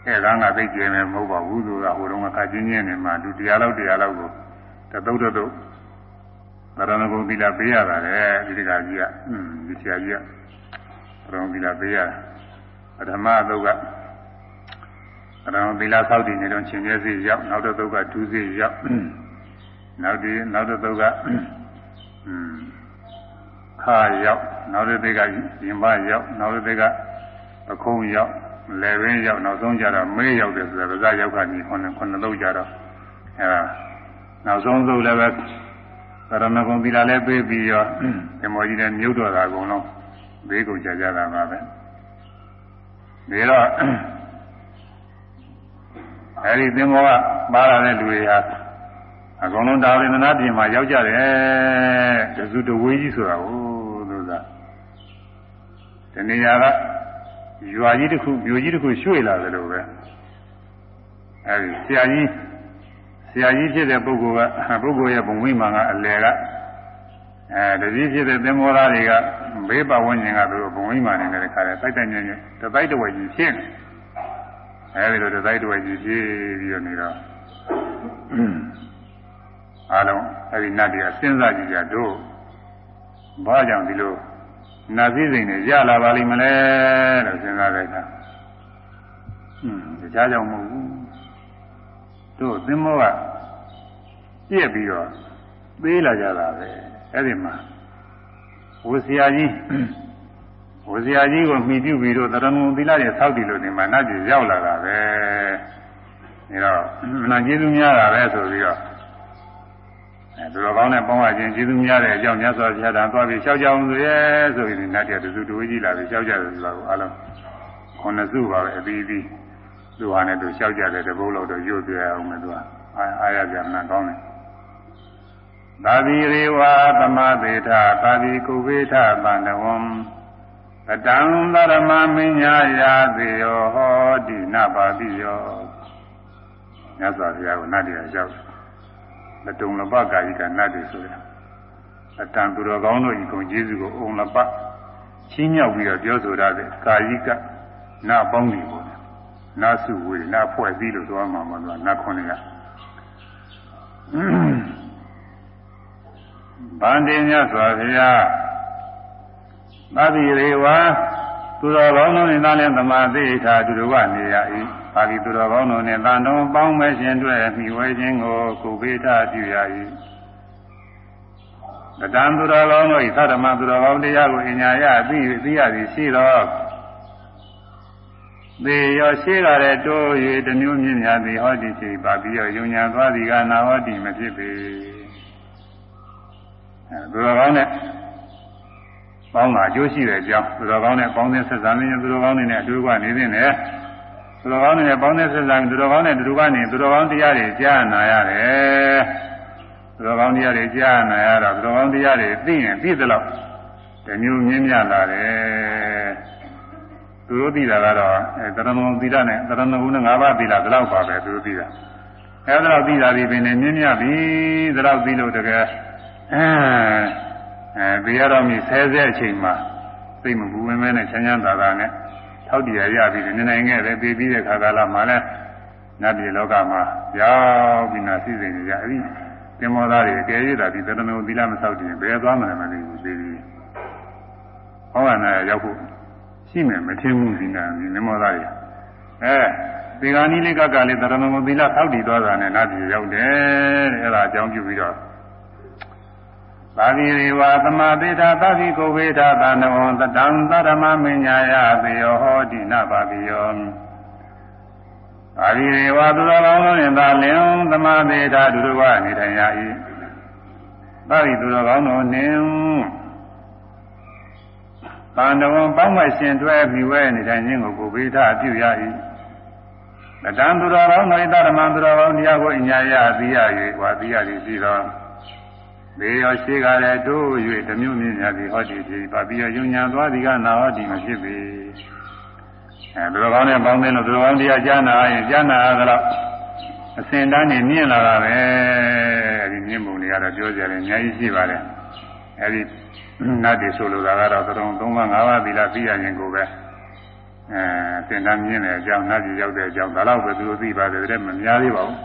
အဲ့ဒါကသိကျင်းမယ်မဟုတ်ပါဘူးသူကဟိုတုန်းကခါချင်းချင်းနေမှလူတရားလောက်တရားလောက်ကိုတသုတ်တုတ်သရဏဂုံသီလပေးရတာလေဒီတကကြီးကဒီဆရာကြီးကသရဏဂုံသီလပေးရပထမသုတ်ကသရဏဂုံသီလဆောက်တည်နေတော့ရှင်ကျဲစီရောက်နောက်တစ်သုတ်ကဒုစီရောက်နောက်ဒီနောက်တစ်သုတ်ကခါရောက်နောက်တစ်သုတ်ကရင်မရောက်နောက်တစ်သုတ်ကပခုံးရောက် လေဝင်းရောက်နောက်ဆုံးကြတော့မေးရောက်တယ်ဆိုတော့ဗဇရောက်ခါကြီးခုနှစ်ခုနှစ်သုတ်ကြတော့အဲဒါနောက်ဆုံးသုတ်လည်းပဲသရဏဂုံသီလလည်းပေးပြီးရောဓမ္မကြီးလည်းမြုပ်တော်တာအကုန်လုံးဘေးကုန်ကြကြတာပါပဲဒီတော့အဲဒီသင်္ဘောကပါလာတဲ့လူတွေဟာအကုန်လုံးဒါရင်နာပြင်မှာရောက်ကြတယ်တစုတဝေးကြီးဆိုတာကိုလို့သာဒီနေရာက ရွာကြီးတစ်ခုမြို့ကြီးတစ်ခုရွှေ့လာတယ်လို့ပဲအဲဒီဆရာကြီးဆရာကြီးဖြစ်တဲ့ပုဂ္ဂိုလ်ကပုဂ္ဂိုလ်ရဲ့ဘုံဝိမာန်ကအလယ်ကအဲတတိဖြစ်တဲ့သင်္ဘောသားတွေကဘေးပဝန်းကျင်ကသူဘုံဝိမာန်နဲ့တခါတည်းတိုက်တိုက်ညံ့ညံ့တတိုက်တဝက်ကြီးဖြစ်နေအဲဒီလိုတတိုက်တဝက်ကြီးဖြစ်ပြီးတော့နေတော့အားလုံးအဲဒီနတ်တွေအစဉ်းစားကြည့်ကြတို့ဘာကြောင့်ဒီလို နာစည်းစိမ်တွေရလာပါလိမ့်မလဲလို့စဉ်းစားလိုက်တာဟွန်းတရားကြောင့်မဟုတ်ဘူးတို့သင်္ဘောကပြည့်ပြီးတော့သေးလာကြတာပဲအဲ့ဒီမှာဝဆရာကြီးဝဆရာကြီးကိုမှီပြုပြီးတော့တရဏုံသီလရဲ့ဆောက်တည်လို့ဒီမှာနတ်ကြီးရောက်လာတာပဲဒါတော့မနာကျေးဇူးများတာပဲဆိုပြီးတော့အဲ သူတော်ကောင်းနဲ့ပေါင်းရခြင်းကျေးဇူးများတဲ့အကြောင်းမြတ်စွာဘုရားတန်သွားပြီးရှောက်ကြအောင်ဆိုရဲဆိုရင်နတ်တရားတစုတူကြီးလာပြီးရှောက်ကြတယ်ဆိုတာကိုအလုံးခုနှစ်စုပါပဲအပြီးပြီးသူဟာနဲ့သူလျှောက်ကြတဲ့တပုတ်လောက်တော့ရွတ်ပြအောင်မယ်သူကအာရပြန်မှန်ကောင်းတယ်သာတိရေဝသမသေထသာတိကုဝေထသန္တဝံတတံသရမမင်းညာယာသေယောဟောတိနပါတိယောမြတ်စွာဘုရားကနတ်တရားရောက် တယ်တုံလပကာယိကနတ်တွေဆိုတယ်အတန်သူတော်ကောင်းတို့ဤကုံကျေးဇူးကိုအုံလပချင်းမြောက်ပြီးတော့ပြောဆိုရတဲ့ကာယိကနတ်ပေါင်းတွေပေါ့နာစုဝေနာဖွဲ့စည်းလို့သွားမှာမလို့နာခွန်းကဗန္တိမြတ်စွာဘုရားသတိရေဝါ သူတော်ကောင်းတို့နဲ့သာလျှင်သမာဓိထာသူတို့ကနေရ၏ပါဠိသူတော်ကောင်းတို့နဲ့တန်တော်ပေါင်းမဲ့ရှင်တွေ့မိဝဲခြင်းကိုကုဘေထပြုရ၏တတံသူတော်ကောင်းတို့၏သတ္တမသူတော်ကောင်းတရားကိုအညာရသိသိရသည်ရှိတော်သေရောရှိကြတဲ့တိုး၍တမျိုးမြင့်များသည်ဟောတိရှိပါပြီးတော့ယုံညာသွားသည်ကနာဟောတိမဖြစ်ပေအဲသူတော်ကောင်းနဲ့ ပေါင်းတာအကျိုးရှိတဲ့အကြောင်းသူတော်ကောင်းနဲ့ပေါင်းတဲ့ဆက်ဆံခြင်းသူတော်ကောင်းတွေနဲ့အတူကနေသင့်တယ်သူတော်ကောင်းတွေနဲ့ပေါင်းတဲ့ဆက်ဆံသူတော်ကောင်းနဲ့တူကနေသူတော်ကောင်းတရားတွေကြားနာရတယ်သူတော်ကောင်းတရားတွေကြားနာရတော့သူတော်ကောင်းတရားတွေသိရင်သိသလောက်တမျိုးမြင့်မြတ်လာတယ်သူတို့သိတာကတော့အဲတရဏဂုံသီလနဲ့တရဏဂုံနဲ့၅ပါးသီလဒီလောက်ပါပဲသူတို့သိတာအဲဒါတော့သိတာဒီပင်နဲ့မြင့်မြတ်ပြီဒီလောက်သိလို့တကယ်အဲ အဲပြရတော့မြည်ဆဲဆဲအချိန်မှာသိမဘူးဝင်းမဲနဲ့ချမ်းချမ်းသာသာနဲ့ထောက်တရားရပြီးနေနိုင်ခဲ့တယ်ပြီးပြီးတဲ့ခါကာလမှာလဲနတ်ပြည်လောကမှာရောက်ပြီးနာစီစဉ်နေကြအဲ့ဒီသင်္ဘောသားတွေကဲရတာဒီသတ္တနုသီလမဆောက်တင်ဘယ်သွားမှလည်းမသိဘူးသေးသေးဟောကနာရောက်ဖို့ရှိမယ်မထင်ဘူးဒီနာဒီသင်္ဘောသားတွေအဲဒီကနီးလေးကကလေးသတ္တနုသီလဆောက်တည်သွားတာနဲ့နတ်ပြည်ရောက်တယ်တဲ့အဲ့ဒါအကြောင်းပြုပြီးတော့ သာဝိရိဝသမာသေတာသတိကိုဝေဒသနဝံတတံသရမမညာယသေယောဟောတိနပါပိယောသာဝိရိဝသူတော်ကောင်းတို့နှင့်သာလင်သမာသေတာဒုရဝနေထိုင်ရ၏သာဝိသူတော်ကောင်းတို့နှင့်တန်တော်ပေါင်းမရှင်တွဲပြီးဝဲနေထိုင်ခြင်းကိုကိုဝေဒပြုရ၏တတံသူတော်ကောင်းတို့သရမသူတော်ကောင်းတရားကိုအညာယသိရ၍ဝါသိရသည်ရှိသော ဘေရောရှိကလည်းတို့၍တမျိုးမြင့်များသည်ဟောဒီဖြစ်ပါပြီးတော့ယုံညာသွားသည်ကနာဟောဒီမဖြစ်ပေအဲသူတော်ကောင်းနဲ့ပေါင်းတယ်လို့သူတော်ကောင်းတရားကြားနာရင်ကြားနာရတော့အစဉ်တန်းနေမြင့်လာတာပဲအဲဒီမြင့်ပုံတွေကတော့ပြောကြတယ်အများကြီးရှိပါတယ်အဲဒီနတ်တွေဆိုလိုတာကတော့သရုံ၃ပါး၅ပါးသီလသိရရင်ကိုပဲအဲအစဉ်တန်းမြင့်တဲ့အကြောင်းနတ်ကြီးရောက်တဲ့အကြောင်းဒါတော့ပဲသူတို့သိပါတယ်တဲ့မများသေးပါဘူး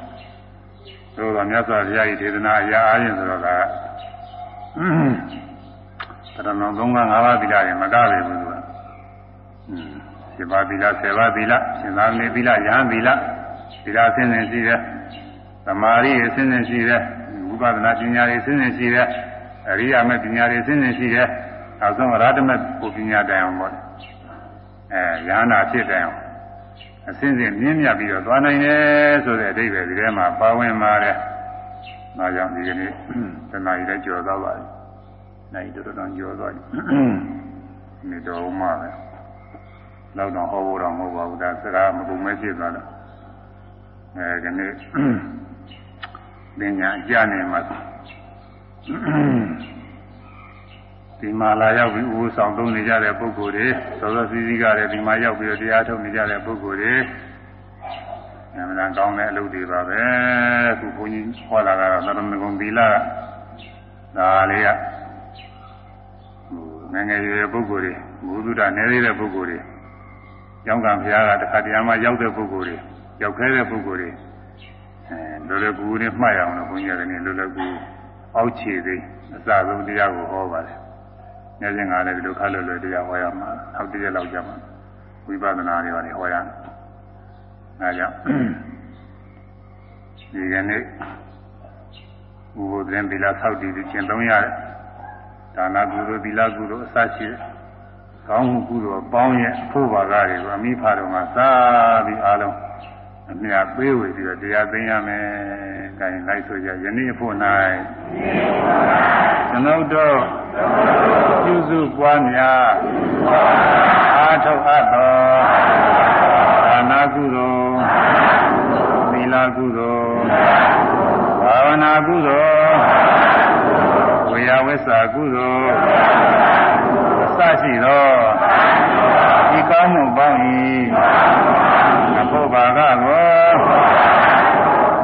သို့တော်မြတ်စွာဘုရား၏ဒေသနာအရာအားဖြင့်ဆိုတော့ကသရဏသုံးပါး၅ပါးသီလရင်မကပဲဘူးသူက7ပါးသီလ10ပါးသီလရှင်သာမေသီလယဟန်သီလသီလအစဉ်စဉ်ရှိတယ်သမာဓိအစဉ်စဉ်ရှိတယ်ဝိပဿနာပညာတွေအစဉ်စဉ်ရှိတယ်အရိယာမေပညာတွေအစဉ်စဉ်ရှိတယ်နောက်ဆုံးရဟတမေပုပညာတိုင်အောင်ပေါ့အဲယဟနာဖြစ်တိုင်အောင် အစဉ်စဉ်မြင့်မြတ်ပြီးတော့သွားနိုင်တယ်ဆိုတဲ့အဓိပ္ပာယ်ဒီထဲမှာပါဝင်ပါတယ်။ဒါကြောင့်ဒီကနေ့တဏှာကြီးလည်းကြော်သွားပါပြီ။နိုင်တော်တော်ကြော်သွားပြီ။နေတော်မှပဲ။လောက်တော့ဟောဖို့တော့မဟုတ်ပါဘူးဒါစကားမကုန်မဲဖြစ်သွားတော့အဲဒီနေ့ပညာကြနေမှာ ဒီမှာလာရောက်ပြီးဥပ္ပဆောင်သုံးနေကြတဲ့ပုဂ္ဂိုလ်တွေသောသောစီစီကလည်းဒီမှာရောက်ပြီးတော့တရားထုတ်နေကြတဲ့ပုဂ္ဂိုလ်တွေအမှန်တန်ကောင်းတဲ့အလုပ်တွေပါပဲအခုဘုန်းကြီးဟောတာကတော့သရဏဂုံသီလဒါလေးကငငယ်ရွယ်ပုဂ္ဂိုလ်တွေဘုသူဒ္ဓနေသေးတဲ့ပုဂ္ဂိုလ်တွေကျောင်းကံဘုရားကတခါတရားမှရောက်တဲ့ပုဂ္ဂိုလ်တွေရောက်ခဲတဲ့ပုဂ္ဂိုလ်တွေအဲလောလောကူကူနဲ့မှတ်ရအောင်လို့ဘုန်းကြီးကလည်းလောလောကူအောက်ခြေသေးအစဆုံးတရားကိုဟောပါတယ်။ ညစဉ်ကလည်းဒီလိုခါလွယ်လွယ်တရားဟောရမှာ။အောက်တည်းလောက်ကြမှာဝိပဿနာတွေပါနေဟောရမယ်။ဒါကြောင့်ဒီကနေ့ဘုရားသင်္ဗီလာဆောက်တည်ပြီးကျင့်သုံးရတဲ့ဒါနကုသိုလ်သီလကုသိုလ်အစရှိတဲ့ကောင်းမှုကုသိုလ်ပေါင်းရဲ့အဖို့ပါကားတွေကိုအမိဖာတော်မှာသာပြီးအားလုံး အမြတ်ပေးဝေပြီးတော့တရားသိမ်းရမယ်။ဒါရင်လိုက်ဆိုကြယနေ့ဖို့၌ကျွန်ုပ်တို့ပြုစုပွားများအားထုတ်အပ်သောဒါနကုသိုလ်သီလကုသိုလ်ဘာဝနာကုသိုလ်ဝေယဝိစာကုသိုလ်အစရှိသော ဒီကောင်းမှုပေါင်း၏အဖို့ဘာကကို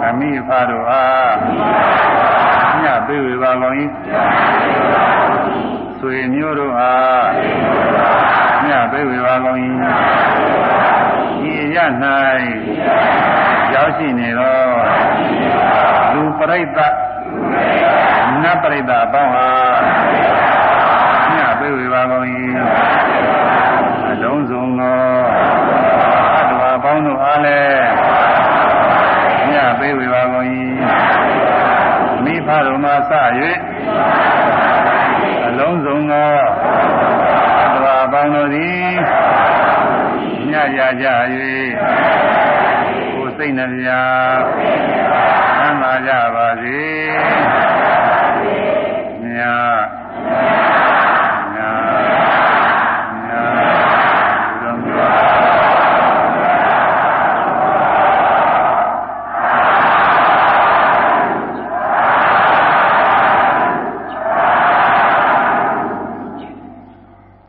အမိဖာတို့အားညပေးဝေပါကောင်း၏ဆွေမျိုးတို့အားညပေးဝေပါကောင်း၏ဤရ၌ရောက်ရှိနေသောလူပရိသတ်နတ်ပရိသတ်အပေါင်းဟာညပေးဝေပါကောင်း၏အလုံးစုံသောပေါင်းတို့အားလည်းညပေးဝေပါကုန်၏မိဖတို့မှစ၍အလုံးစုံသောသဘာပေါင်းတို့သည် ညရကြ၍ကိုယ်စိတ်နှပြသမ်းပါကြပါစေမြတ်